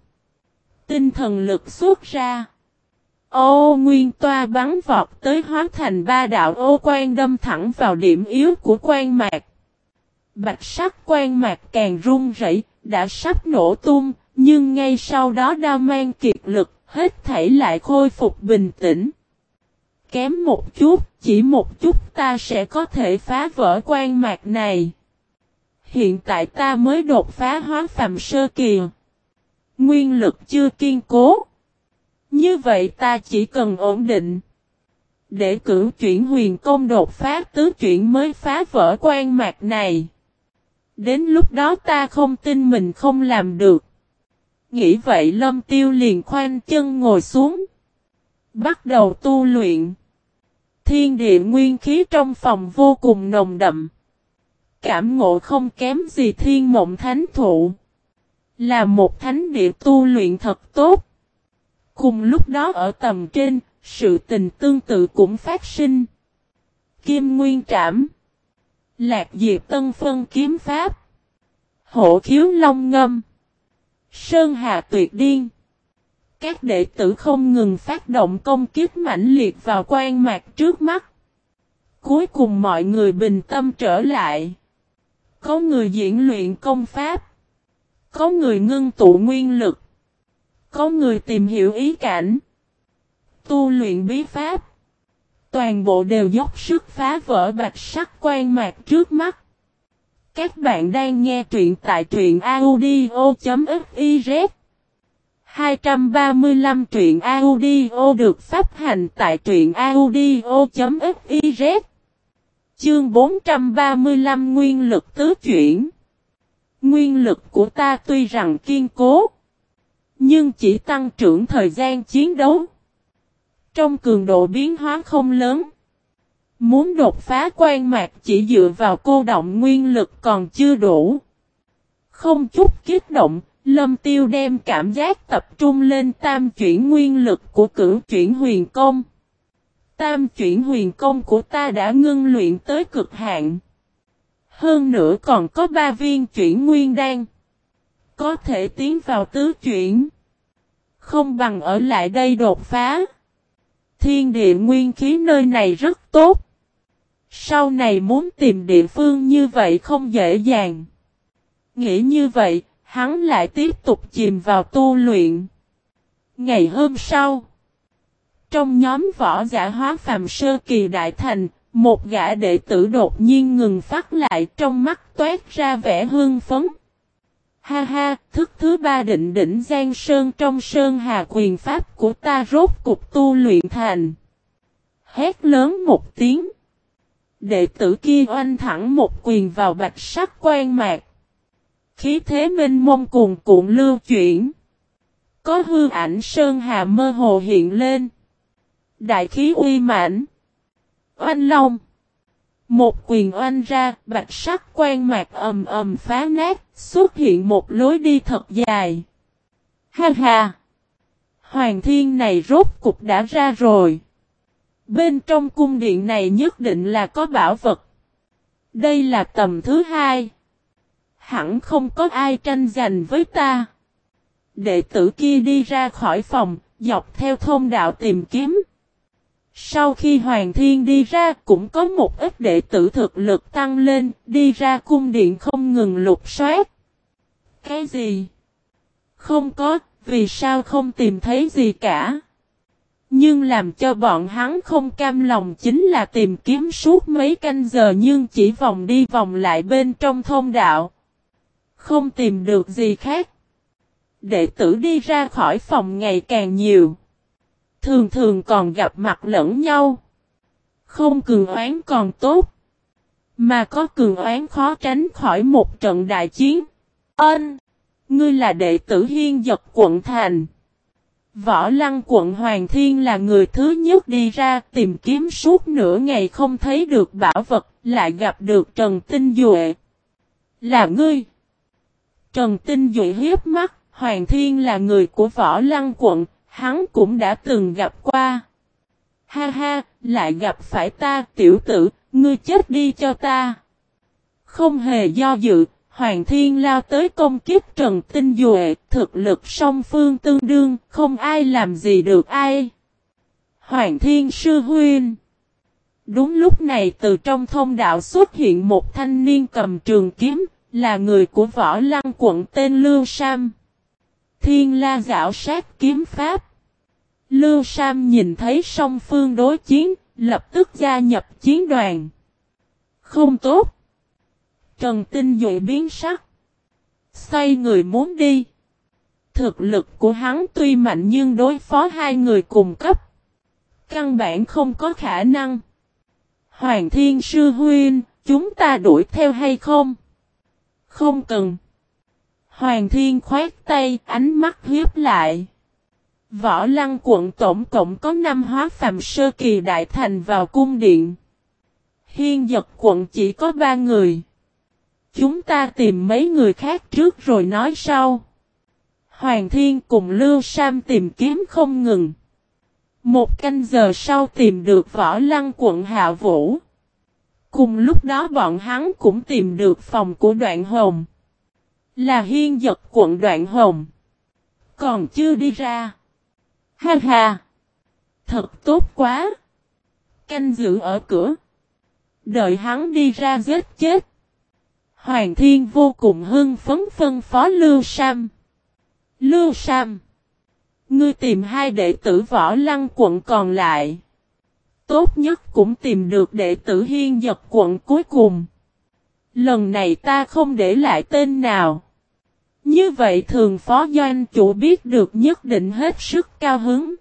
Tinh thần lực xuất ra. Ô nguyên toa bắn vọt tới hóa thành ba đạo ô quan đâm thẳng vào điểm yếu của quan mạc. Bạch sắc quan mạc càng run rẩy, đã sắp nổ tung, nhưng ngay sau đó đao mang kiệt lực, hết thảy lại khôi phục bình tĩnh. Kém một chút, chỉ một chút ta sẽ có thể phá vỡ quan mạc này. Hiện tại ta mới đột phá hóa phàm sơ kỳ. Nguyên lực chưa kiên cố. Như vậy ta chỉ cần ổn định. Để cử chuyển huyền công đột phá, tứ chuyển mới phá vỡ quan mạc này. Đến lúc đó ta không tin mình không làm được. Nghĩ vậy lâm tiêu liền khoanh chân ngồi xuống. Bắt đầu tu luyện. Thiên địa nguyên khí trong phòng vô cùng nồng đậm. Cảm ngộ không kém gì thiên mộng thánh thụ. Là một thánh địa tu luyện thật tốt. Cùng lúc đó ở tầm trên, sự tình tương tự cũng phát sinh. Kim Nguyên Trảm Lạc Diệp Tân Phân Kiếm Pháp Hộ Khiếu Long Ngâm Sơn Hà Tuyệt Điên Các đệ tử không ngừng phát động công kiếp mãnh liệt vào quan mạc trước mắt. Cuối cùng mọi người bình tâm trở lại. Có người diễn luyện công pháp. Có người ngưng tụ nguyên lực. Có người tìm hiểu ý cảnh. Tu luyện bí pháp. Toàn bộ đều dốc sức phá vỡ bạch sắc quan mạc trước mắt. Các bạn đang nghe truyện tại truyện audio.fiz 235 truyện audio được phát hành tại truyện audio.fiz Chương 435 Nguyên lực tứ chuyển Nguyên lực của ta tuy rằng kiên cố nhưng chỉ tăng trưởng thời gian chiến đấu Trong cường độ biến hóa không lớn Muốn đột phá quan mạc chỉ dựa vào cô động nguyên lực còn chưa đủ. Không chút kích động, Lâm Tiêu đem cảm giác tập trung lên tam chuyển nguyên lực của cửu chuyển huyền công. Tam chuyển huyền công của ta đã ngưng luyện tới cực hạn. Hơn nữa còn có ba viên chuyển nguyên đan. Có thể tiến vào tứ chuyển. Không bằng ở lại đây đột phá. Thiên địa nguyên khí nơi này rất tốt. Sau này muốn tìm địa phương như vậy không dễ dàng. Nghĩ như vậy, hắn lại tiếp tục chìm vào tu luyện. Ngày hôm sau, trong nhóm võ giả hóa phàm sơ kỳ đại thành, một gã đệ tử đột nhiên ngừng phát lại trong mắt toát ra vẻ hương phấn. Ha ha, thức thứ ba định đỉnh Giang Sơn trong Sơn Hà quyền pháp của ta rốt cục tu luyện thành. Hét lớn một tiếng. Đệ tử kia oanh thẳng một quyền vào bạch sắc quan mạc. Khí thế minh mông cuồn cuộn lưu chuyển. Có hư ảnh Sơn Hà mơ hồ hiện lên. Đại khí uy mãnh. Oanh long. Một quyền oanh ra, bạch sắc quan mạc ầm ầm phá nát, xuất hiện một lối đi thật dài. Ha ha! Hoàng thiên này rốt cục đã ra rồi. Bên trong cung điện này nhất định là có bảo vật. Đây là tầm thứ hai. Hẳn không có ai tranh giành với ta. Đệ tử kia đi ra khỏi phòng, dọc theo thông đạo tìm kiếm. Sau khi Hoàng Thiên đi ra cũng có một ít đệ tử thực lực tăng lên, đi ra cung điện không ngừng lục soát. Cái gì? Không có, vì sao không tìm thấy gì cả? Nhưng làm cho bọn hắn không cam lòng chính là tìm kiếm suốt mấy canh giờ nhưng chỉ vòng đi vòng lại bên trong thông đạo. Không tìm được gì khác. Đệ tử đi ra khỏi phòng ngày càng nhiều. Thường thường còn gặp mặt lẫn nhau. Không cường oán còn tốt. Mà có cường oán khó tránh khỏi một trận đại chiến. Ân! Ngươi là đệ tử hiên giật quận thành. Võ lăng quận Hoàng Thiên là người thứ nhất đi ra tìm kiếm suốt nửa ngày không thấy được bảo vật, lại gặp được Trần Tinh Duệ. Là ngươi! Trần Tinh Duệ hiếp mắt, Hoàng Thiên là người của Võ Lăng quận, hắn cũng đã từng gặp qua. Ha ha, lại gặp phải ta, tiểu tử, ngươi chết đi cho ta. Không hề do dự, Hoàng Thiên lao tới công kiếp Trần Tinh Duệ, thực lực song phương tương đương, không ai làm gì được ai. Hoàng Thiên sư huynh. Đúng lúc này từ trong thông đạo xuất hiện một thanh niên cầm trường kiếm, là người của võ lăng quận tên Lưu Sam. Thiên la gạo sát kiếm pháp. Lưu Sam nhìn thấy song phương đối chiến, lập tức gia nhập chiến đoàn. Không tốt. Trần Tinh Duệ biến sắc. Xoay người muốn đi. Thực lực của hắn tuy mạnh nhưng đối phó hai người cùng cấp. Căn bản không có khả năng. Hoàng Thiên Sư Huynh, chúng ta đuổi theo hay không? Không cần. Hoàng Thiên khoát tay, ánh mắt hiếp lại. Võ Lăng quận tổng cộng có 5 hóa phàm sơ kỳ đại thành vào cung điện. Hiên giật quận chỉ có 3 người. Chúng ta tìm mấy người khác trước rồi nói sau. Hoàng Thiên cùng Lưu Sam tìm kiếm không ngừng. Một canh giờ sau tìm được võ lăng quận Hạ Vũ. Cùng lúc đó bọn hắn cũng tìm được phòng của đoạn hồng. Là hiên giật quận đoạn hồng. Còn chưa đi ra. Ha ha. Thật tốt quá. Canh giữ ở cửa. Đợi hắn đi ra giết chết. Hoàng Thiên vô cùng hưng phấn phân phó Lưu Sam. Lưu Sam. Ngươi tìm hai đệ tử võ lăng quận còn lại. Tốt nhất cũng tìm được đệ tử hiên giật quận cuối cùng. Lần này ta không để lại tên nào. Như vậy thường phó doanh chủ biết được nhất định hết sức cao hứng.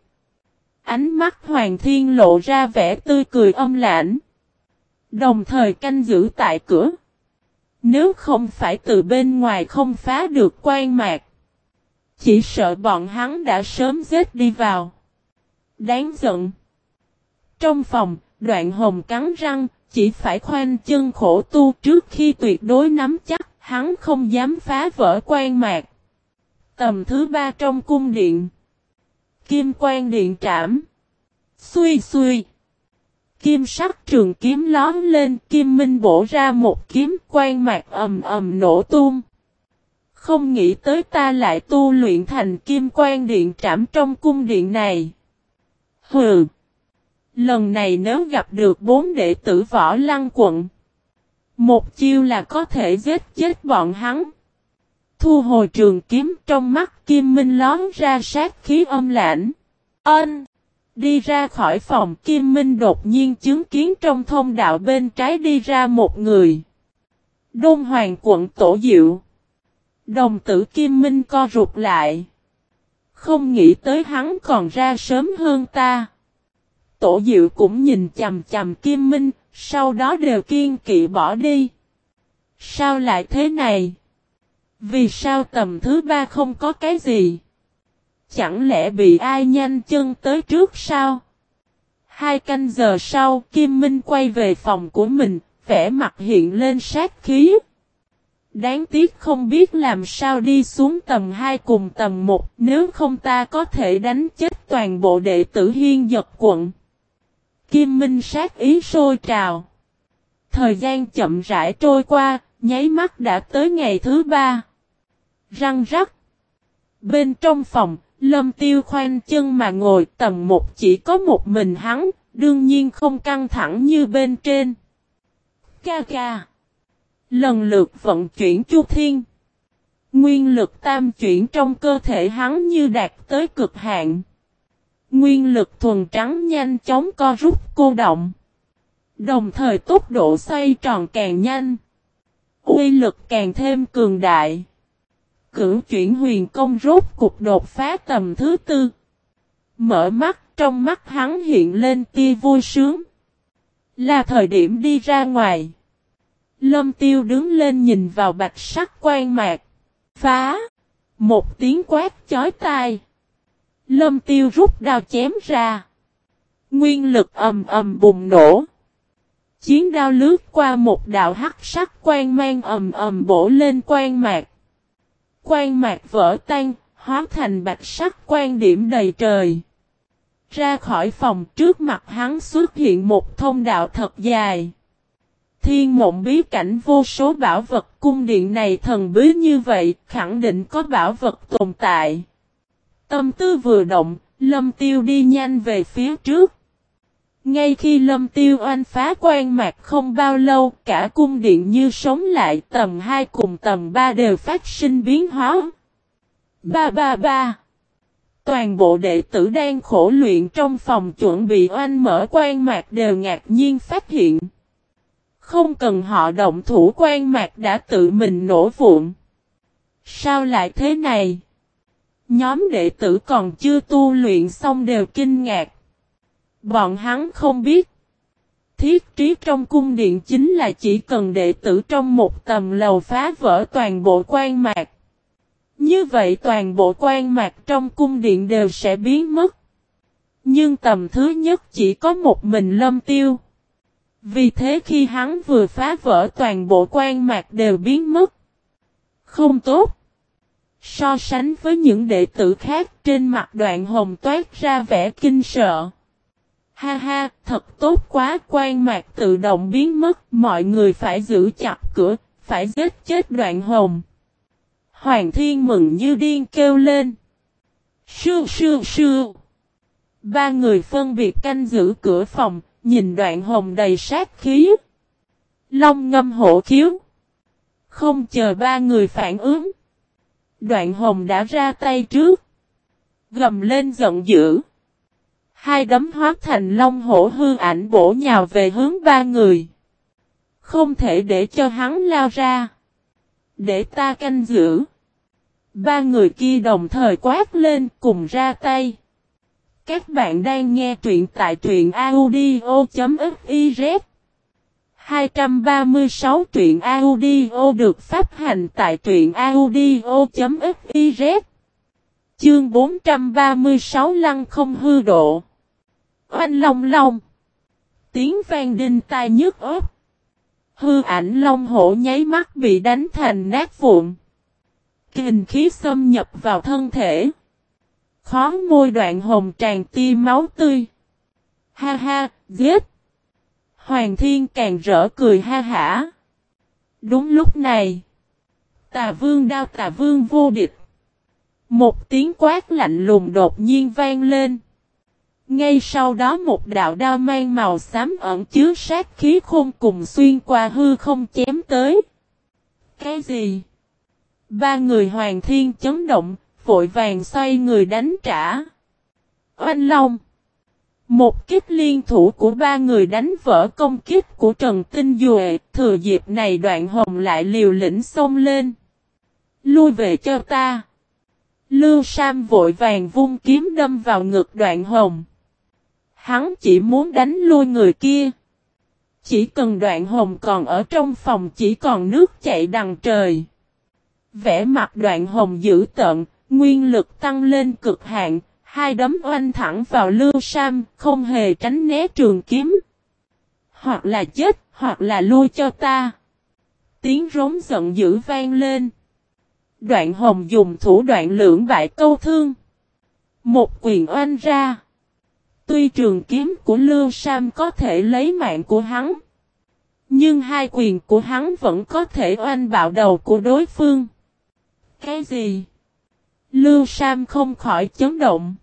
Ánh mắt Hoàng Thiên lộ ra vẻ tươi cười âm lãnh. Đồng thời canh giữ tại cửa. Nếu không phải từ bên ngoài không phá được quan mạc. Chỉ sợ bọn hắn đã sớm giết đi vào. Đáng giận. Trong phòng, đoạn hồng cắn răng, chỉ phải khoanh chân khổ tu trước khi tuyệt đối nắm chắc, hắn không dám phá vỡ quan mạc. Tầm thứ ba trong cung điện. Kim quan điện trảm. Xuy xuy. Kim sắc trường kiếm lón lên, kim minh bổ ra một kiếm quan mạc ầm ầm nổ tung. Không nghĩ tới ta lại tu luyện thành kim quan điện trảm trong cung điện này. Hừ! Lần này nếu gặp được bốn đệ tử võ lăng quận. Một chiêu là có thể giết chết bọn hắn. Thu hồi trường kiếm trong mắt Kim Minh lón ra sát khí âm lãnh. Ân! Đi ra khỏi phòng, Kim Minh đột nhiên chứng kiến trong thông đạo bên trái đi ra một người. Đôn Hoàng quận Tổ Diệu. Đồng tử Kim Minh co rụt lại. Không nghĩ tới hắn còn ra sớm hơn ta. Tổ Diệu cũng nhìn chầm chầm Kim Minh, sau đó đều kiên kỵ bỏ đi. Sao lại thế này? Vì sao tầm thứ ba không có cái gì? Chẳng lẽ bị ai nhanh chân tới trước sao? Hai canh giờ sau, Kim Minh quay về phòng của mình, vẻ mặt hiện lên sát khí. Đáng tiếc không biết làm sao đi xuống tầng 2 cùng tầng 1, nếu không ta có thể đánh chết toàn bộ đệ tử hiên giật quận. Kim Minh sát ý sôi trào. Thời gian chậm rãi trôi qua, nháy mắt đã tới ngày thứ ba. Răng rắc. Bên trong phòng, Lâm Tiêu khoanh chân mà ngồi tầng một chỉ có một mình hắn, đương nhiên không căng thẳng như bên trên. Ca ca. Lần lượt vận chuyển chu thiên. Nguyên lực tam chuyển trong cơ thể hắn như đạt tới cực hạn. Nguyên lực thuần trắng nhanh chóng co rút cô động. Đồng thời tốc độ xoay tròn càng nhanh. Uy lực càng thêm cường đại. Cửu chuyển huyền công rốt cục đột phá tầm thứ tư. Mở mắt, trong mắt hắn hiện lên tia vui sướng. Là thời điểm đi ra ngoài. Lâm tiêu đứng lên nhìn vào bạch sắc quan mạc. Phá. Một tiếng quát chói tai. Lâm tiêu rút đao chém ra. Nguyên lực ầm ầm bùng nổ. Chiến đao lướt qua một đạo hắc sắc quang mang ầm ầm bổ lên quan mạc. Quan mạc vỡ tan, hóa thành bạch sắc quan điểm đầy trời. Ra khỏi phòng trước mặt hắn xuất hiện một thông đạo thật dài. Thiên mộng bí cảnh vô số bảo vật cung điện này thần bí như vậy, khẳng định có bảo vật tồn tại. Tâm tư vừa động, lâm tiêu đi nhanh về phía trước. Ngay khi lâm tiêu oanh phá quan mạc không bao lâu, cả cung điện như sống lại tầng 2 cùng tầng 3 đều phát sinh biến hóa. Ba ba ba. Toàn bộ đệ tử đang khổ luyện trong phòng chuẩn bị oanh mở quan mạc đều ngạc nhiên phát hiện. Không cần họ động thủ quan mạc đã tự mình nổ vụn. Sao lại thế này? Nhóm đệ tử còn chưa tu luyện xong đều kinh ngạc. Bọn hắn không biết. Thiết trí trong cung điện chính là chỉ cần đệ tử trong một tầm lầu phá vỡ toàn bộ quan mạc. Như vậy toàn bộ quan mạc trong cung điện đều sẽ biến mất. Nhưng tầm thứ nhất chỉ có một mình lâm tiêu. Vì thế khi hắn vừa phá vỡ toàn bộ quan mạc đều biến mất. Không tốt. So sánh với những đệ tử khác trên mặt đoạn hồng toát ra vẻ kinh sợ. Ha ha, thật tốt quá quan mạc tự động biến mất, mọi người phải giữ chặt cửa, phải giết chết đoạn hồng. Hoàng thiên mừng như điên kêu lên. Sư sư sư. Ba người phân biệt canh giữ cửa phòng, nhìn đoạn hồng đầy sát khí. Long ngâm hổ khiếu. Không chờ ba người phản ứng. Đoạn hồng đã ra tay trước. Gầm lên giận dữ. Hai đấm hóa thành long hổ hư ảnh bổ nhào về hướng ba người. Không thể để cho hắn lao ra. Để ta canh giữ. Ba người kia đồng thời quát lên cùng ra tay. Các bạn đang nghe truyện tại truyện audio.fif 236 truyện audio được phát hành tại truyện audio.fiz Chương 436 lăng không hư độ. Oanh long long. Tiếng vang đinh tai nhức ớt Hư ảnh long hổ nháy mắt bị đánh thành nát vụn. Kình khí xâm nhập vào thân thể. Khó môi đoạn hồng tràn tia máu tươi. Ha ha, giết! Hoàng thiên càng rỡ cười ha hả. Đúng lúc này. Tà vương đao tà vương vô địch. Một tiếng quát lạnh lùng đột nhiên vang lên. Ngay sau đó một đạo đao mang màu xám ẩn chứa sát khí khôn cùng xuyên qua hư không chém tới. Cái gì? Ba người hoàng thiên chấn động, vội vàng xoay người đánh trả. Oanh Long một kích liên thủ của ba người đánh vỡ công kích của Trần Tinh Duệ, thừa dịp này đoạn hồng lại liều lĩnh xông lên. Lui về cho ta. Lưu Sam vội vàng vung kiếm đâm vào ngực đoạn hồng. Hắn chỉ muốn đánh lui người kia. Chỉ cần đoạn hồng còn ở trong phòng chỉ còn nước chảy đằng trời. Vẽ mặt đoạn hồng dữ tợn, nguyên lực tăng lên cực hạn, hai đấm oanh thẳng vào Lưu Sam, không hề tránh né trường kiếm. Hoặc là chết, hoặc là lui cho ta. Tiếng rống giận dữ vang lên. Đoạn hồng dùng thủ đoạn lưỡng bại câu thương. Một quyền oanh ra. Tuy trường kiếm của Lưu Sam có thể lấy mạng của hắn. Nhưng hai quyền của hắn vẫn có thể oanh bạo đầu của đối phương. Cái gì? Lưu Sam không khỏi chấn động.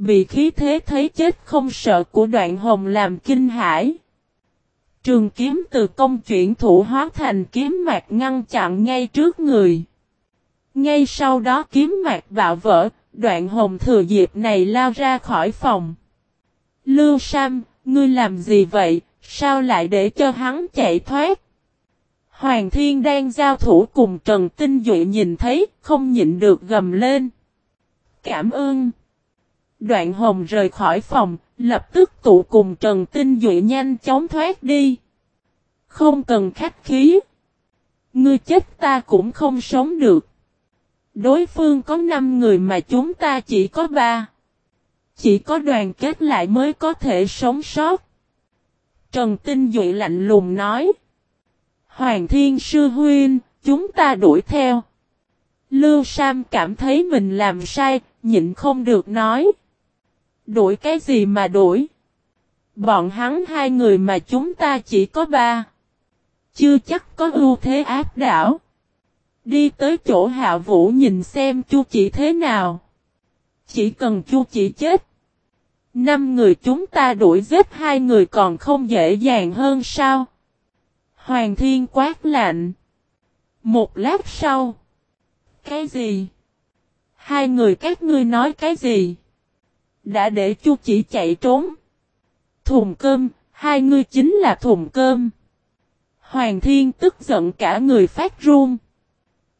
Bị khí thế thấy chết không sợ của đoạn hồng làm kinh hãi. Trường kiếm từ công chuyển thủ hóa thành kiếm mạc ngăn chặn ngay trước người. Ngay sau đó kiếm mạc bạo vỡ, đoạn hồng thừa dịp này lao ra khỏi phòng. Lưu Sam, ngươi làm gì vậy, sao lại để cho hắn chạy thoát? Hoàng Thiên đang giao thủ cùng Trần Tinh Duệ nhìn thấy, không nhịn được gầm lên. Cảm ơn. Đoạn hồng rời khỏi phòng, lập tức tụ cùng Trần Tinh Duệ nhanh chóng thoát đi. Không cần khách khí. Ngươi chết ta cũng không sống được. Đối phương có 5 người mà chúng ta chỉ có 3. Chỉ có đoàn kết lại mới có thể sống sót. Trần Tinh Duệ lạnh lùng nói. Hoàng Thiên Sư Huynh, chúng ta đuổi theo. Lưu Sam cảm thấy mình làm sai, nhịn không được nói. Đuổi cái gì mà đuổi? Bọn hắn hai người mà chúng ta chỉ có ba. Chưa chắc có ưu thế áp đảo. Đi tới chỗ hạ vũ nhìn xem chu chỉ thế nào. Chỉ cần chu chỉ chết. Năm người chúng ta đuổi giết hai người còn không dễ dàng hơn sao? Hoàng thiên quát lạnh. Một lát sau. Cái gì? Hai người các ngươi nói cái gì? Đã để chu chỉ chạy trốn. Thùng cơm, hai ngươi chính là thùng cơm. Hoàng thiên tức giận cả người phát run.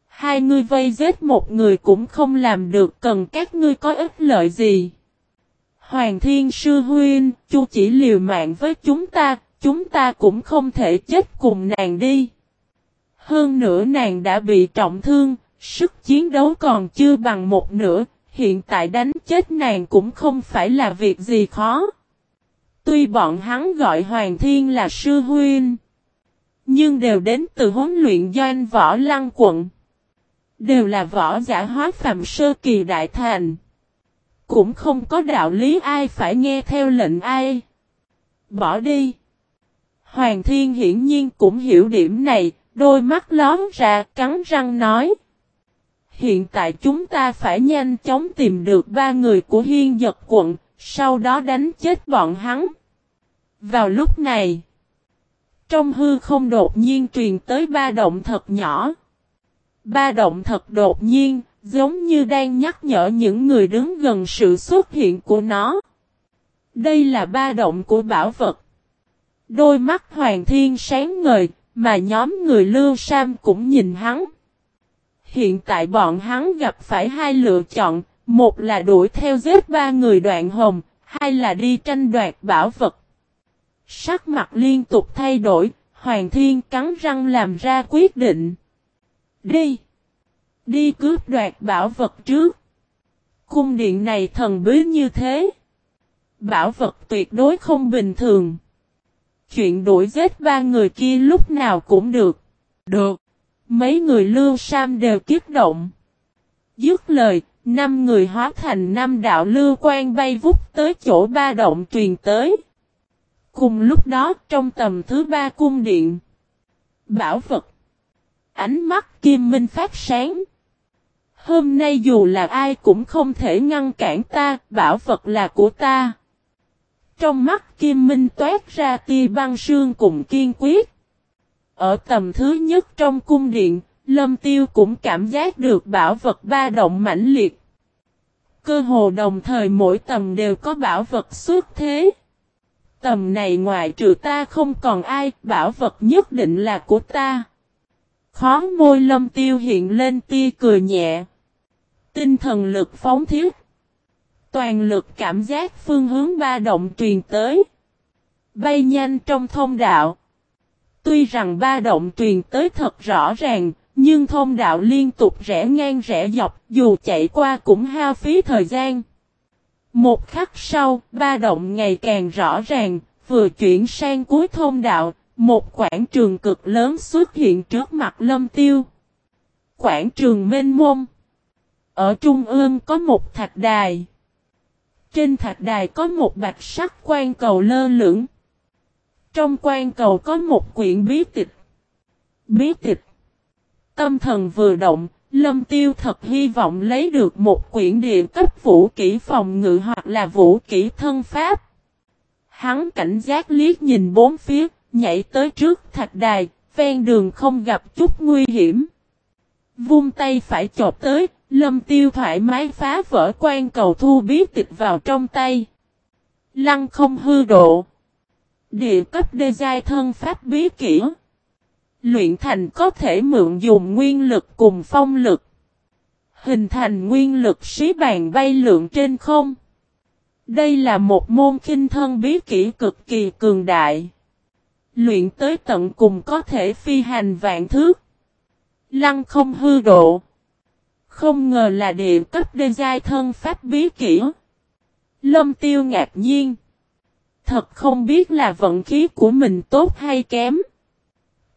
Hai ngươi vây giết một người cũng không làm được cần các ngươi có ích lợi gì. Hoàng thiên sư huyên chu chỉ liều mạng với chúng ta, chúng ta cũng không thể chết cùng nàng đi. Hơn nữa nàng đã bị trọng thương, sức chiến đấu còn chưa bằng một nửa, hiện tại đánh chết nàng cũng không phải là việc gì khó. Tuy bọn hắn gọi Hoàng Thiên là sư huynh, nhưng đều đến từ huấn luyện doanh võ lăng quận. Đều là võ giả hóa phạm sơ kỳ đại thành. Cũng không có đạo lý ai phải nghe theo lệnh ai. Bỏ đi. Hoàng thiên hiển nhiên cũng hiểu điểm này, đôi mắt lón ra cắn răng nói. Hiện tại chúng ta phải nhanh chóng tìm được ba người của hiên giật quận, sau đó đánh chết bọn hắn. Vào lúc này, trong hư không đột nhiên truyền tới ba động thật nhỏ. Ba động thật đột nhiên, giống như đang nhắc nhở những người đứng gần sự xuất hiện của nó. Đây là ba động của bảo vật. Đôi mắt Hoàng Thiên sáng ngời, mà nhóm người Lưu Sam cũng nhìn hắn. Hiện tại bọn hắn gặp phải hai lựa chọn, một là đuổi theo giết ba người đoạn hồng, hai là đi tranh đoạt bảo vật. Sắc mặt liên tục thay đổi, Hoàng Thiên cắn răng làm ra quyết định. Đi! Đi cướp đoạt bảo vật trước. Cung điện này thần bí như thế. Bảo vật tuyệt đối không bình thường. Chuyện đuổi giết ba người kia lúc nào cũng được. Được. Mấy người lưu sam đều kiếp động. Dứt lời, năm người hóa thành năm đạo lưu quan bay vút tới chỗ ba động truyền tới. Cùng lúc đó trong tầm thứ ba cung điện. Bảo vật. Ánh mắt Kim Minh phát sáng. Hôm nay dù là ai cũng không thể ngăn cản ta, bảo vật là của ta. Trong mắt Kim Minh toát ra tia băng sương cùng kiên quyết. Ở tầm thứ nhất trong cung điện, Lâm Tiêu cũng cảm giác được bảo vật ba động mãnh liệt. Cơ hồ đồng thời mỗi tầm đều có bảo vật xuất thế. Tầm này ngoài trừ ta không còn ai, bảo vật nhất định là của ta. Khó môi lâm tiêu hiện lên tia cười nhẹ. Tinh thần lực phóng thiết. Toàn lực cảm giác phương hướng ba động truyền tới. Bay nhanh trong thông đạo. Tuy rằng ba động truyền tới thật rõ ràng, nhưng thông đạo liên tục rẽ ngang rẽ dọc, dù chạy qua cũng hao phí thời gian. Một khắc sau, ba động ngày càng rõ ràng, vừa chuyển sang cuối thông đạo, một quảng trường cực lớn xuất hiện trước mặt lâm tiêu. Quảng trường mênh mông. Ở trung ương có một thạch đài. Trên thạch đài có một bạch sắc quan cầu lơ lửng. Trong quan cầu có một quyển bí tịch. Bí tịch. Tâm thần vừa động, Lâm Tiêu thật hy vọng lấy được một quyển địa cấp vũ kỹ phòng ngự hoặc là vũ kỹ thân pháp. Hắn cảnh giác liếc nhìn bốn phía, nhảy tới trước thạch đài, ven đường không gặp chút nguy hiểm. Vung tay phải chộp tới, Lâm Tiêu thoải mái phá vỡ quan cầu thu bí tịch vào trong tay. Lăng không hư độ. Địa cấp đê giai thân pháp bí kỹ. Luyện thành có thể mượn dùng nguyên lực cùng phong lực. Hình thành nguyên lực xí bàn bay lượng trên không. Đây là một môn kinh thân bí kỹ cực kỳ cường đại. Luyện tới tận cùng có thể phi hành vạn thước. Lăng không hư độ. Không ngờ là địa cấp đê giai thân pháp bí kỹ. Lâm tiêu ngạc nhiên. Thật không biết là vận khí của mình tốt hay kém.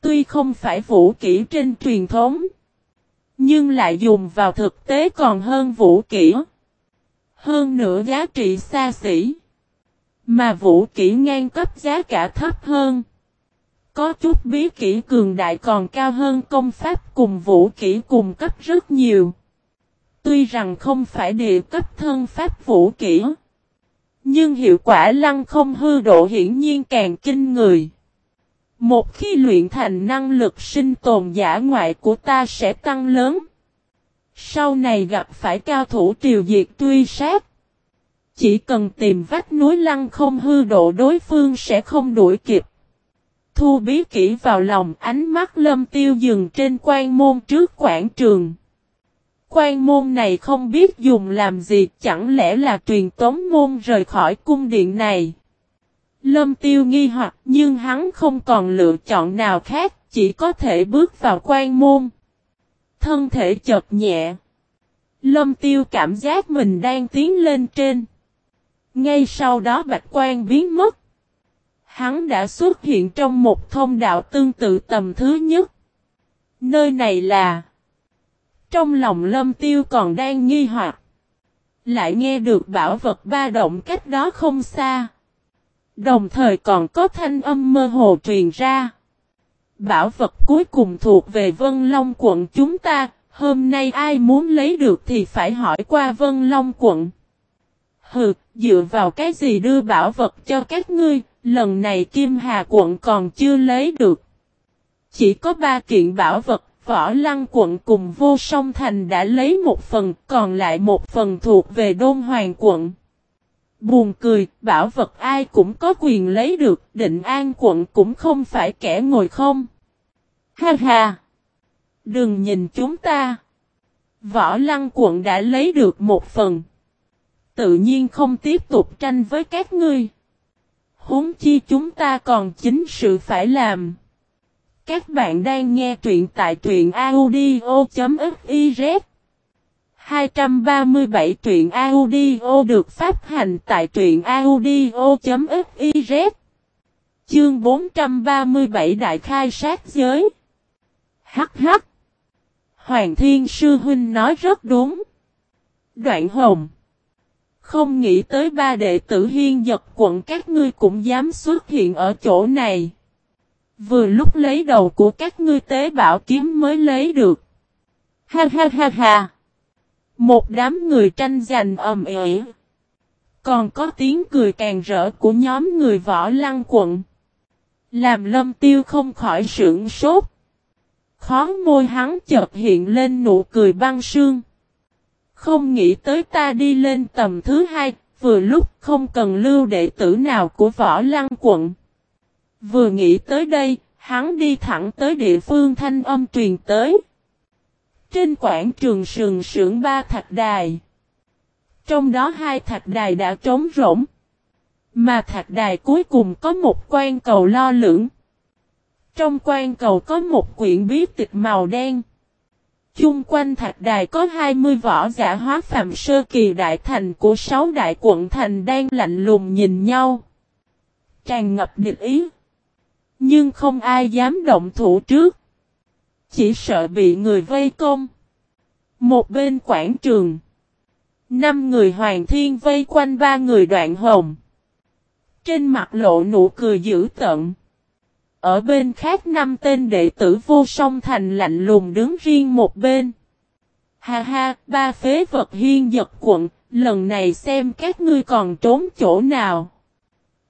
Tuy không phải vũ kỹ trên truyền thống. Nhưng lại dùng vào thực tế còn hơn vũ kỹ. Hơn nữa giá trị xa xỉ. Mà vũ kỹ ngang cấp giá cả thấp hơn. Có chút bí kỹ cường đại còn cao hơn công pháp cùng vũ kỹ cùng cấp rất nhiều. Tuy rằng không phải địa cấp thân pháp vũ kỹ. Nhưng hiệu quả lăng không hư độ hiển nhiên càng kinh người. Một khi luyện thành năng lực sinh tồn giả ngoại của ta sẽ tăng lớn. Sau này gặp phải cao thủ triều diệt truy sát. Chỉ cần tìm vách núi lăng không hư độ đối phương sẽ không đuổi kịp. Thu bí kỹ vào lòng ánh mắt lâm tiêu dừng trên quan môn trước quảng trường. Quan môn này không biết dùng làm gì, chẳng lẽ là truyền tống môn rời khỏi cung điện này. Lâm tiêu nghi hoặc, nhưng hắn không còn lựa chọn nào khác, chỉ có thể bước vào quan môn. Thân thể chợt nhẹ. Lâm tiêu cảm giác mình đang tiến lên trên. Ngay sau đó bạch quan biến mất. Hắn đã xuất hiện trong một thông đạo tương tự tầm thứ nhất. Nơi này là... Trong lòng lâm tiêu còn đang nghi hoặc. Lại nghe được bảo vật ba động cách đó không xa. Đồng thời còn có thanh âm mơ hồ truyền ra. Bảo vật cuối cùng thuộc về Vân Long quận chúng ta, hôm nay ai muốn lấy được thì phải hỏi qua Vân Long quận. Hừ, dựa vào cái gì đưa bảo vật cho các ngươi, lần này Kim Hà quận còn chưa lấy được. Chỉ có ba kiện bảo vật, Võ Lăng quận cùng Vô Song Thành đã lấy một phần, còn lại một phần thuộc về Đôn Hoàng quận. Buồn cười, bảo vật ai cũng có quyền lấy được, định an quận cũng không phải kẻ ngồi không. Ha ha! Đừng nhìn chúng ta. Võ Lăng quận đã lấy được một phần tự nhiên không tiếp tục tranh với các ngươi. Huống chi chúng ta còn chính sự phải làm. Các bạn đang nghe truyện tại truyện audio.fiz 237 truyện audio được phát hành tại truyện audio.fiz Chương 437 Đại khai sát giới. Hắc hắc. Hoàng Thiên Sư Huynh nói rất đúng. Đoạn Hồng. Không nghĩ tới ba đệ tử hiên giật quận các ngươi cũng dám xuất hiện ở chỗ này. Vừa lúc lấy đầu của các ngươi tế bảo kiếm mới lấy được. Ha ha ha ha. Một đám người tranh giành ầm ĩ. Còn có tiếng cười càng rỡ của nhóm người võ lăng quận. Làm lâm tiêu không khỏi sưởng sốt. Khó môi hắn chợt hiện lên nụ cười băng sương. Không nghĩ tới ta đi lên tầm thứ hai, vừa lúc không cần lưu đệ tử nào của võ lăng quận. Vừa nghĩ tới đây, hắn đi thẳng tới địa phương thanh âm truyền tới. Trên quảng trường sừng sưởng ba thạch đài. Trong đó hai thạch đài đã trống rỗng. Mà thạch đài cuối cùng có một quan cầu lo lưỡng. Trong quan cầu có một quyển bí tịch màu đen. Chung quanh thạch đài có 20 võ giả hóa phạm sơ kỳ đại thành của 6 đại quận thành đang lạnh lùng nhìn nhau. Tràn ngập địch ý. Nhưng không ai dám động thủ trước. Chỉ sợ bị người vây công. Một bên quảng trường. Năm người hoàng thiên vây quanh ba người đoạn hồng. Trên mặt lộ nụ cười dữ tận. Ở bên khác năm tên đệ tử vô song thành lạnh lùng đứng riêng một bên. Ha ha, ba phế vật hiên giật quận, lần này xem các ngươi còn trốn chỗ nào.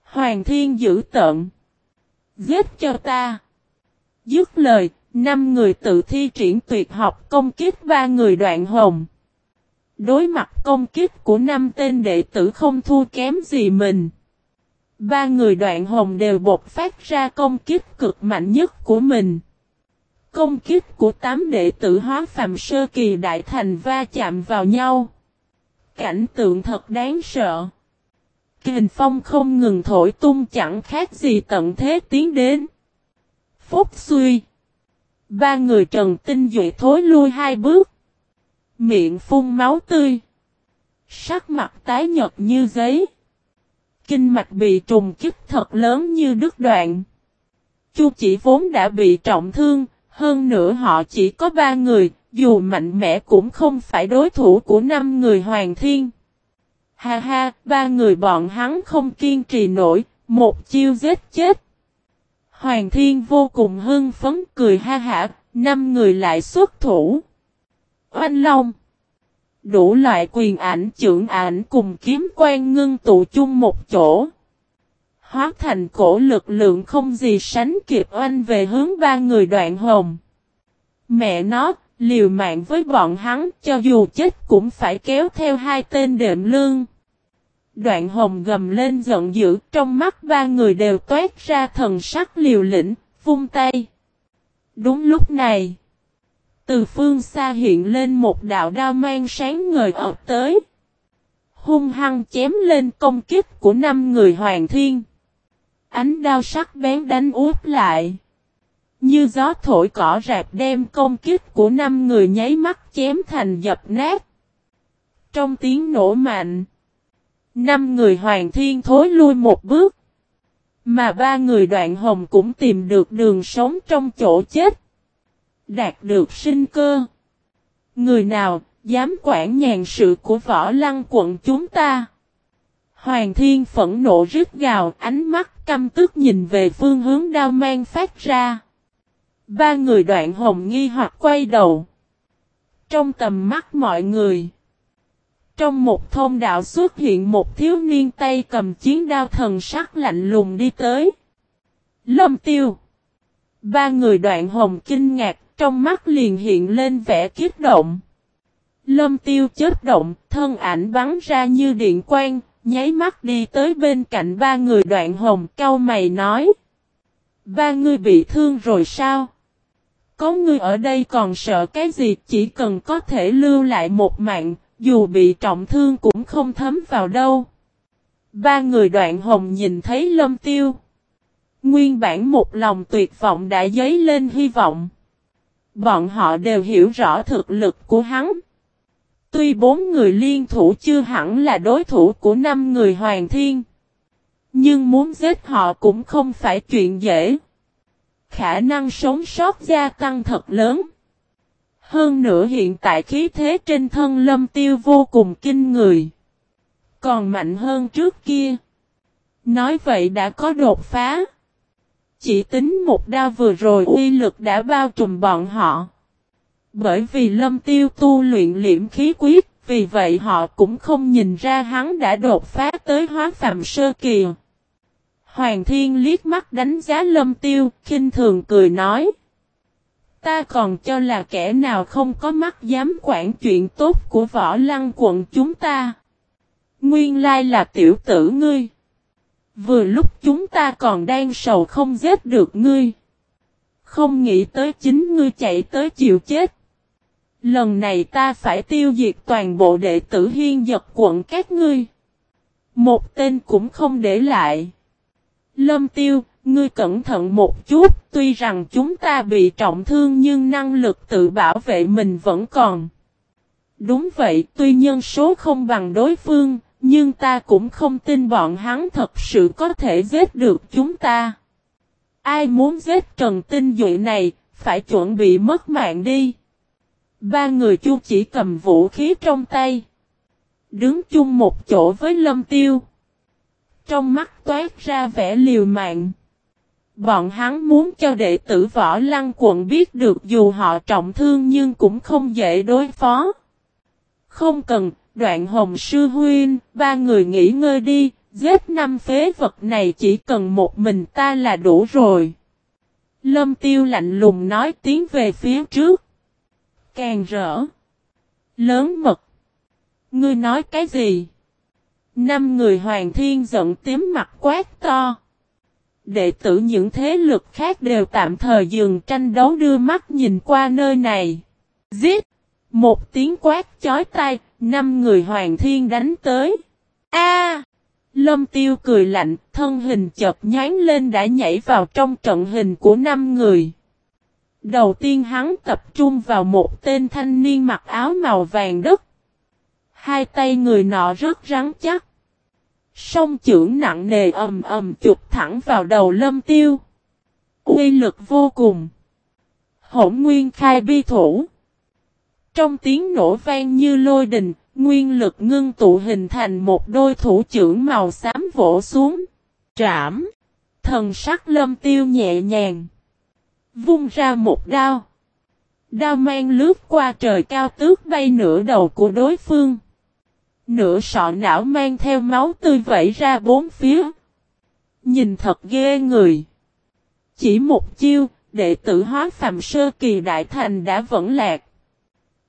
Hoàng thiên dữ tận. Giết cho ta. Dứt lời, năm người tự thi triển tuyệt học công kích ba người đoạn hồng. Đối mặt công kích của năm tên đệ tử không thua kém gì mình. Ba người đoạn hồng đều bột phát ra công kích cực mạnh nhất của mình. Công kích của tám đệ tử hóa phàm sơ kỳ đại thành va chạm vào nhau. Cảnh tượng thật đáng sợ. Kình phong không ngừng thổi tung chẳng khác gì tận thế tiến đến. Phúc suy. Ba người trần tinh duệ thối lui hai bước. Miệng phun máu tươi. Sắc mặt tái nhật như giấy. Kinh mạch bị trùng kích thật lớn như đứt đoạn. Chu chỉ vốn đã bị trọng thương, hơn nữa họ chỉ có ba người, dù mạnh mẽ cũng không phải đối thủ của năm người hoàng thiên. Ha ha, ba người bọn hắn không kiên trì nổi, một chiêu giết chết. Hoàng thiên vô cùng hưng phấn cười ha hả, năm người lại xuất thủ. Oanh Long Đủ loại quyền ảnh trưởng ảnh cùng kiếm quan ngưng tụ chung một chỗ. Hóa thành cổ lực lượng không gì sánh kịp oanh về hướng ba người đoạn hồng. Mẹ nó, liều mạng với bọn hắn cho dù chết cũng phải kéo theo hai tên đệm lương. Đoạn hồng gầm lên giận dữ trong mắt ba người đều toát ra thần sắc liều lĩnh, vung tay. Đúng lúc này. Từ phương xa hiện lên một đạo đao mang sáng ngời ập tới. Hung hăng chém lên công kích của năm người hoàng thiên. Ánh đao sắc bén đánh úp lại. Như gió thổi cỏ rạp đem công kích của năm người nháy mắt chém thành dập nát. Trong tiếng nổ mạnh. Năm người hoàng thiên thối lui một bước. Mà ba người đoạn hồng cũng tìm được đường sống trong chỗ chết đạt được sinh cơ. Người nào dám quản nhàn sự của võ lăng quận chúng ta? Hoàng thiên phẫn nộ rít gào, ánh mắt căm tức nhìn về phương hướng đao mang phát ra. Ba người đoạn hồng nghi hoặc quay đầu. Trong tầm mắt mọi người. Trong một thôn đạo xuất hiện một thiếu niên tay cầm chiến đao thần sắc lạnh lùng đi tới. Lâm tiêu. Ba người đoạn hồng kinh ngạc trong mắt liền hiện lên vẻ kích động. Lâm tiêu chết động, thân ảnh bắn ra như điện quang, nháy mắt đi tới bên cạnh ba người đoạn hồng cao mày nói. Ba người bị thương rồi sao? Có người ở đây còn sợ cái gì chỉ cần có thể lưu lại một mạng, dù bị trọng thương cũng không thấm vào đâu. Ba người đoạn hồng nhìn thấy lâm tiêu. Nguyên bản một lòng tuyệt vọng đã dấy lên hy vọng. Bọn họ đều hiểu rõ thực lực của hắn. Tuy bốn người liên thủ chưa hẳn là đối thủ của năm người hoàng thiên. Nhưng muốn giết họ cũng không phải chuyện dễ. Khả năng sống sót gia tăng thật lớn. Hơn nữa hiện tại khí thế trên thân lâm tiêu vô cùng kinh người. Còn mạnh hơn trước kia. Nói vậy đã có đột phá. Chỉ tính một đao vừa rồi uy lực đã bao trùm bọn họ. Bởi vì lâm tiêu tu luyện liễm khí quyết, vì vậy họ cũng không nhìn ra hắn đã đột phá tới hóa phạm sơ kỳ. Hoàng thiên liếc mắt đánh giá lâm tiêu, khinh thường cười nói. Ta còn cho là kẻ nào không có mắt dám quản chuyện tốt của võ lăng quận chúng ta. Nguyên lai là tiểu tử ngươi. Vừa lúc chúng ta còn đang sầu không giết được ngươi. Không nghĩ tới chính ngươi chạy tới chịu chết. Lần này ta phải tiêu diệt toàn bộ đệ tử hiên giật quận các ngươi. Một tên cũng không để lại. Lâm tiêu, ngươi cẩn thận một chút, tuy rằng chúng ta bị trọng thương nhưng năng lực tự bảo vệ mình vẫn còn. Đúng vậy, tuy nhân số không bằng đối phương, nhưng ta cũng không tin bọn hắn thật sự có thể giết được chúng ta. Ai muốn giết Trần Tinh Duệ này, phải chuẩn bị mất mạng đi. Ba người chu chỉ cầm vũ khí trong tay. Đứng chung một chỗ với lâm tiêu. Trong mắt toát ra vẻ liều mạng. Bọn hắn muốn cho đệ tử võ lăng quận biết được dù họ trọng thương nhưng cũng không dễ đối phó. Không cần, đoạn hồng sư huyên, ba người nghỉ ngơi đi, giết năm phế vật này chỉ cần một mình ta là đủ rồi. Lâm tiêu lạnh lùng nói tiếng về phía trước. Càng rỡ. Lớn mật. Ngươi nói cái gì? Năm người hoàng thiên giận tím mặt quát to. Đệ tử những thế lực khác đều tạm thời dừng tranh đấu đưa mắt nhìn qua nơi này. Giết! Một tiếng quát chói tai, năm người hoàng thiên đánh tới. A! Lâm tiêu cười lạnh, thân hình chợt nhán lên đã nhảy vào trong trận hình của năm người. Đầu tiên hắn tập trung vào một tên thanh niên mặc áo màu vàng đất. Hai tay người nọ rất rắn chắc. Song chưởng nặng nề ầm ầm chụp thẳng vào đầu lâm tiêu. Uy lực vô cùng. Hổn nguyên khai bi thủ. Trong tiếng nổ vang như lôi đình, nguyên lực ngưng tụ hình thành một đôi thủ trưởng màu xám vỗ xuống. Trảm. Thần sắc lâm tiêu nhẹ nhàng. Vung ra một đao. Đao mang lướt qua trời cao tước bay nửa đầu của đối phương. Nửa sọ não mang theo máu tươi vẩy ra bốn phía. Nhìn thật ghê người. Chỉ một chiêu, đệ tử hóa phàm sơ kỳ đại thành đã vẫn lạc.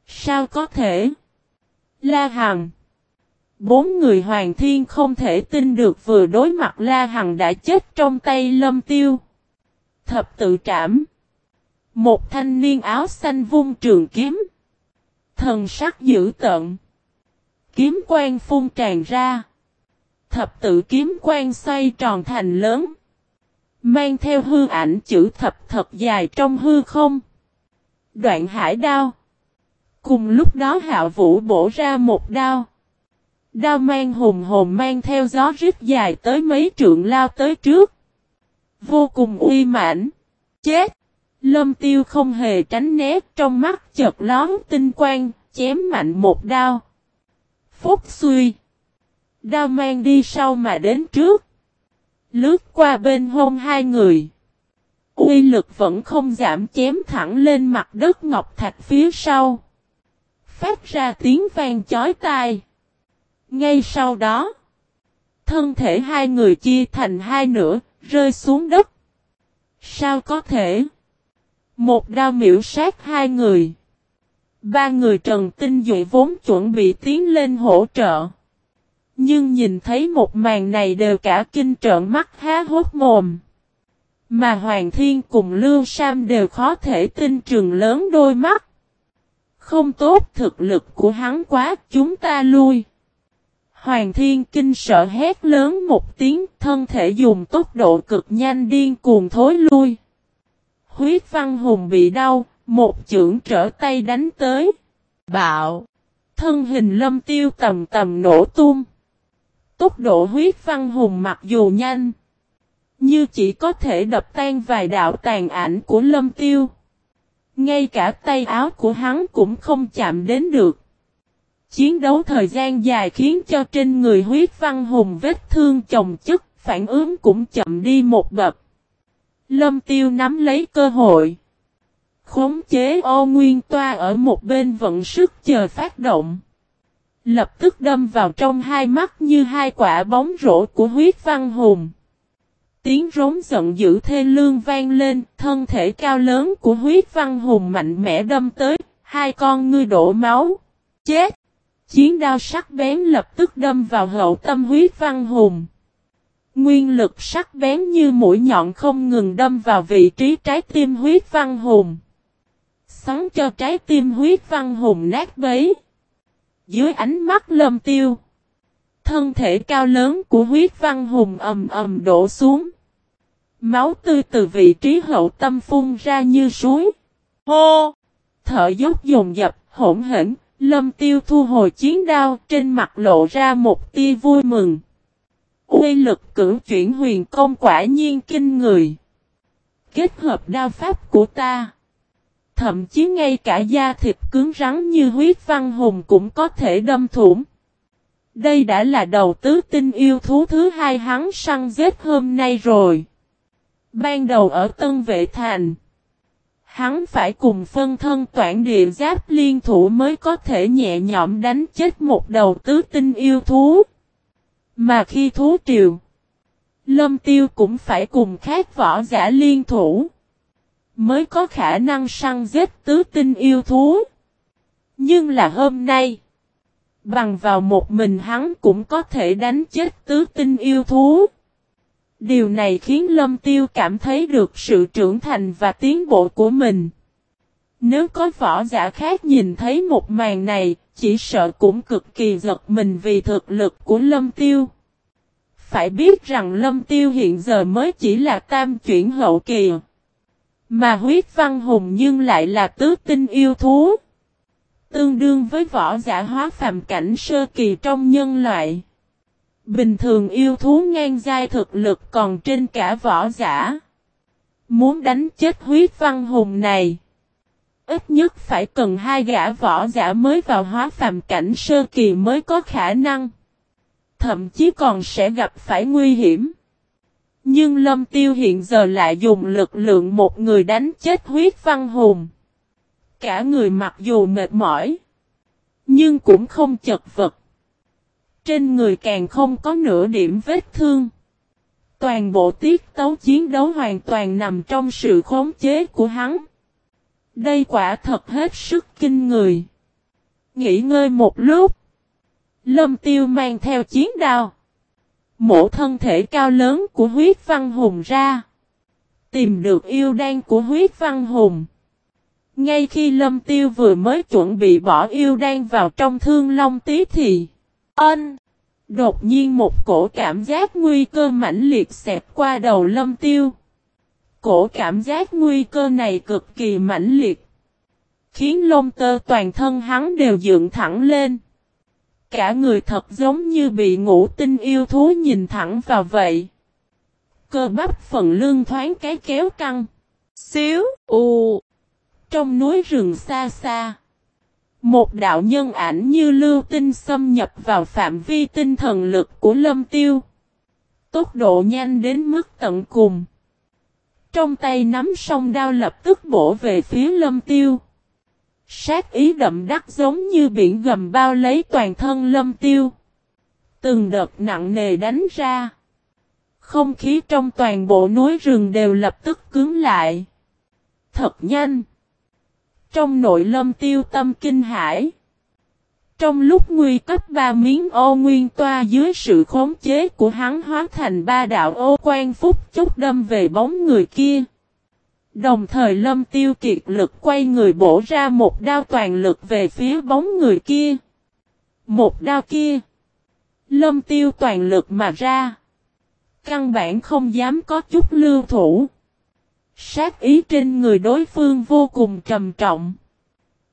Sao có thể? La Hằng. Bốn người hoàng thiên không thể tin được vừa đối mặt La Hằng đã chết trong tay lâm tiêu. Thập tự trảm. Một thanh niên áo xanh vung trường kiếm. Thần sắc dữ tận. Kiếm quang phun tràn ra. Thập tự kiếm quang xoay tròn thành lớn. Mang theo hư ảnh chữ thập thật dài trong hư không. Đoạn hải đao. Cùng lúc đó hạ vũ bổ ra một đao. Đao mang hùng hồn mang theo gió rít dài tới mấy trượng lao tới trước. Vô cùng uy mãnh. Chết! Lâm tiêu không hề tránh né trong mắt chợt lón tinh quang, chém mạnh một đao. Phúc suy, Đao mang đi sau mà đến trước. Lướt qua bên hông hai người. Uy lực vẫn không giảm chém thẳng lên mặt đất ngọc thạch phía sau. Phát ra tiếng vang chói tai. Ngay sau đó. Thân thể hai người chia thành hai nửa, rơi xuống đất. Sao có thể? Một đao miễu sát hai người. Ba người Trần Tinh Duệ vốn chuẩn bị tiến lên hỗ trợ. Nhưng nhìn thấy một màn này đều cả kinh trợn mắt há hốt mồm. Mà Hoàng Thiên cùng Lưu Sam đều khó thể tin trường lớn đôi mắt. Không tốt thực lực của hắn quá chúng ta lui. Hoàng Thiên kinh sợ hét lớn một tiếng thân thể dùng tốc độ cực nhanh điên cuồng thối lui. Huyết văn hùng bị đau, một chưởng trở tay đánh tới. Bạo. Thân hình lâm tiêu tầm tầm nổ tung. Tốc độ huyết văn hùng mặc dù nhanh. Như chỉ có thể đập tan vài đạo tàn ảnh của lâm tiêu. Ngay cả tay áo của hắn cũng không chạm đến được. Chiến đấu thời gian dài khiến cho trên người huyết văn hùng vết thương chồng chất, phản ứng cũng chậm đi một bậc. Lâm tiêu nắm lấy cơ hội. Khống chế ô nguyên toa ở một bên vận sức chờ phát động. Lập tức đâm vào trong hai mắt như hai quả bóng rổ của huyết văn hùng. Tiếng rống giận dữ thê lương vang lên, thân thể cao lớn của huyết văn hùng mạnh mẽ đâm tới, hai con ngươi đổ máu. Chết! Chiến đao sắc bén lập tức đâm vào hậu tâm huyết văn hùng. Nguyên lực sắc bén như mũi nhọn không ngừng đâm vào vị trí trái tim huyết văn hùng. Xoắn cho trái tim huyết văn hùng nát bấy. Dưới ánh mắt lâm tiêu. Thân thể cao lớn của huyết văn hùng ầm ầm đổ xuống. Máu tươi từ vị trí hậu tâm phun ra như suối. Hô! Thở dốc dồn dập, hỗn hển, lâm tiêu thu hồi chiến đao trên mặt lộ ra một tia vui mừng. Uy lực cử chuyển huyền công quả nhiên kinh người. Kết hợp đao pháp của ta. Thậm chí ngay cả da thịt cứng rắn như huyết văn hùng cũng có thể đâm thủng. Đây đã là đầu tứ tinh yêu thú thứ hai hắn săn giết hôm nay rồi. Ban đầu ở Tân Vệ Thành. Hắn phải cùng phân thân toản địa giáp liên thủ mới có thể nhẹ nhõm đánh chết một đầu tứ tinh yêu thú. Mà khi thú triều, Lâm Tiêu cũng phải cùng khác võ giả liên thủ. Mới có khả năng săn giết tứ tinh yêu thú. Nhưng là hôm nay, bằng vào một mình hắn cũng có thể đánh chết tứ tinh yêu thú. Điều này khiến Lâm Tiêu cảm thấy được sự trưởng thành và tiến bộ của mình. Nếu có võ giả khác nhìn thấy một màn này, chỉ sợ cũng cực kỳ giật mình vì thực lực của Lâm Tiêu. Phải biết rằng Lâm Tiêu hiện giờ mới chỉ là tam chuyển hậu kỳ. Mà huyết văn hùng nhưng lại là tứ tinh yêu thú. Tương đương với võ giả hóa phàm cảnh sơ kỳ trong nhân loại. Bình thường yêu thú ngang giai thực lực còn trên cả võ giả. Muốn đánh chết huyết văn hùng này. Ít nhất phải cần hai gã võ giả mới vào hóa phàm cảnh sơ kỳ mới có khả năng. Thậm chí còn sẽ gặp phải nguy hiểm. Nhưng lâm tiêu hiện giờ lại dùng lực lượng một người đánh chết huyết văn hùng. Cả người mặc dù mệt mỏi. Nhưng cũng không chật vật. Trên người càng không có nửa điểm vết thương. Toàn bộ tiết tấu chiến đấu hoàn toàn nằm trong sự khống chế của hắn. Đây quả thật hết sức kinh người. Nghỉ ngơi một lúc. Lâm tiêu mang theo chiến đao. Mổ thân thể cao lớn của huyết văn hùng ra. Tìm được yêu đan của huyết văn hùng. Ngay khi lâm tiêu vừa mới chuẩn bị bỏ yêu đan vào trong thương long tí thì. Ân! Đột nhiên một cổ cảm giác nguy cơ mãnh liệt xẹp qua đầu lâm tiêu. Cổ cảm giác nguy cơ này cực kỳ mãnh liệt. Khiến lông tơ toàn thân hắn đều dựng thẳng lên. Cả người thật giống như bị ngũ tinh yêu thú nhìn thẳng vào vậy. Cơ bắp phần lưng thoáng cái kéo căng. Xíu, u. Trong núi rừng xa xa. Một đạo nhân ảnh như lưu tinh xâm nhập vào phạm vi tinh thần lực của lâm tiêu. Tốc độ nhanh đến mức tận cùng. Trong tay nắm song đao lập tức bổ về phía lâm tiêu. Sát ý đậm đắc giống như biển gầm bao lấy toàn thân lâm tiêu. Từng đợt nặng nề đánh ra. Không khí trong toàn bộ núi rừng đều lập tức cứng lại. Thật nhanh. Trong nội lâm tiêu tâm kinh hải. Trong lúc nguy cấp ba miếng ô nguyên toa dưới sự khống chế của hắn hóa thành ba đạo ô quan phúc chốc đâm về bóng người kia. Đồng thời lâm tiêu kiệt lực quay người bổ ra một đao toàn lực về phía bóng người kia. Một đao kia. Lâm tiêu toàn lực mà ra. Căn bản không dám có chút lưu thủ. Sát ý trên người đối phương vô cùng trầm trọng.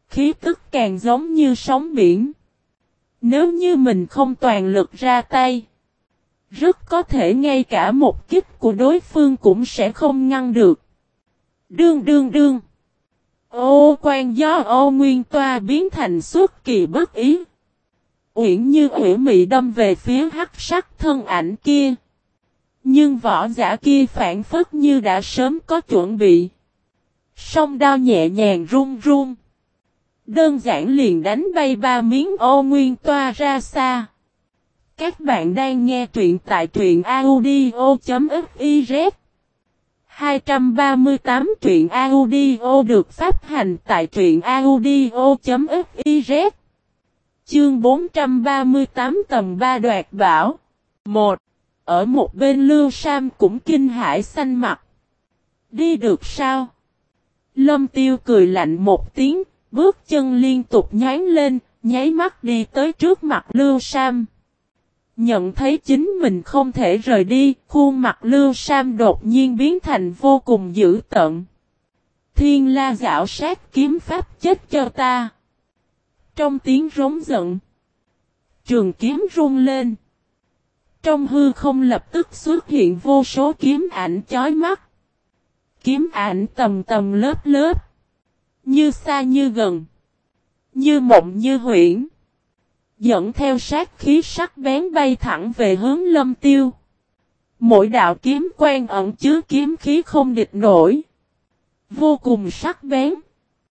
Khí tức càng giống như sóng biển. Nếu như mình không toàn lực ra tay. Rất có thể ngay cả một kích của đối phương cũng sẽ không ngăn được. Đương đương đương. Ô, quan gió, ô, nguyên toa biến thành xuất kỳ bất ý. Uyển như uyển mị đâm về phía hắc sắc thân ảnh kia. Nhưng võ giả kia phản phất như đã sớm có chuẩn bị. Song đao nhẹ nhàng run run. Đơn giản liền đánh bay ba miếng ô nguyên toa ra xa. Các bạn đang nghe truyện tại truyện audio.fif 238 truyện audio được phát hành tại truyện audio.fiz Chương 438 tầm 3 đoạt bảo 1. Ở một bên Lưu Sam cũng kinh hãi xanh mặt. Đi được sao? Lâm Tiêu cười lạnh một tiếng, bước chân liên tục nhán lên, nháy mắt đi tới trước mặt Lưu Sam. Nhận thấy chính mình không thể rời đi, khuôn mặt Lưu Sam đột nhiên biến thành vô cùng dữ tợn. Thiên la dạo sát kiếm pháp chết cho ta. Trong tiếng rống giận, trường kiếm rung lên. Trong hư không lập tức xuất hiện vô số kiếm ảnh chói mắt. Kiếm ảnh tầm tầm lớp lớp. Như xa như gần. Như mộng như huyễn. Dẫn theo sát khí sắc bén bay thẳng về hướng lâm tiêu. Mỗi đạo kiếm quen ẩn chứa kiếm khí không địch nổi. Vô cùng sắc bén.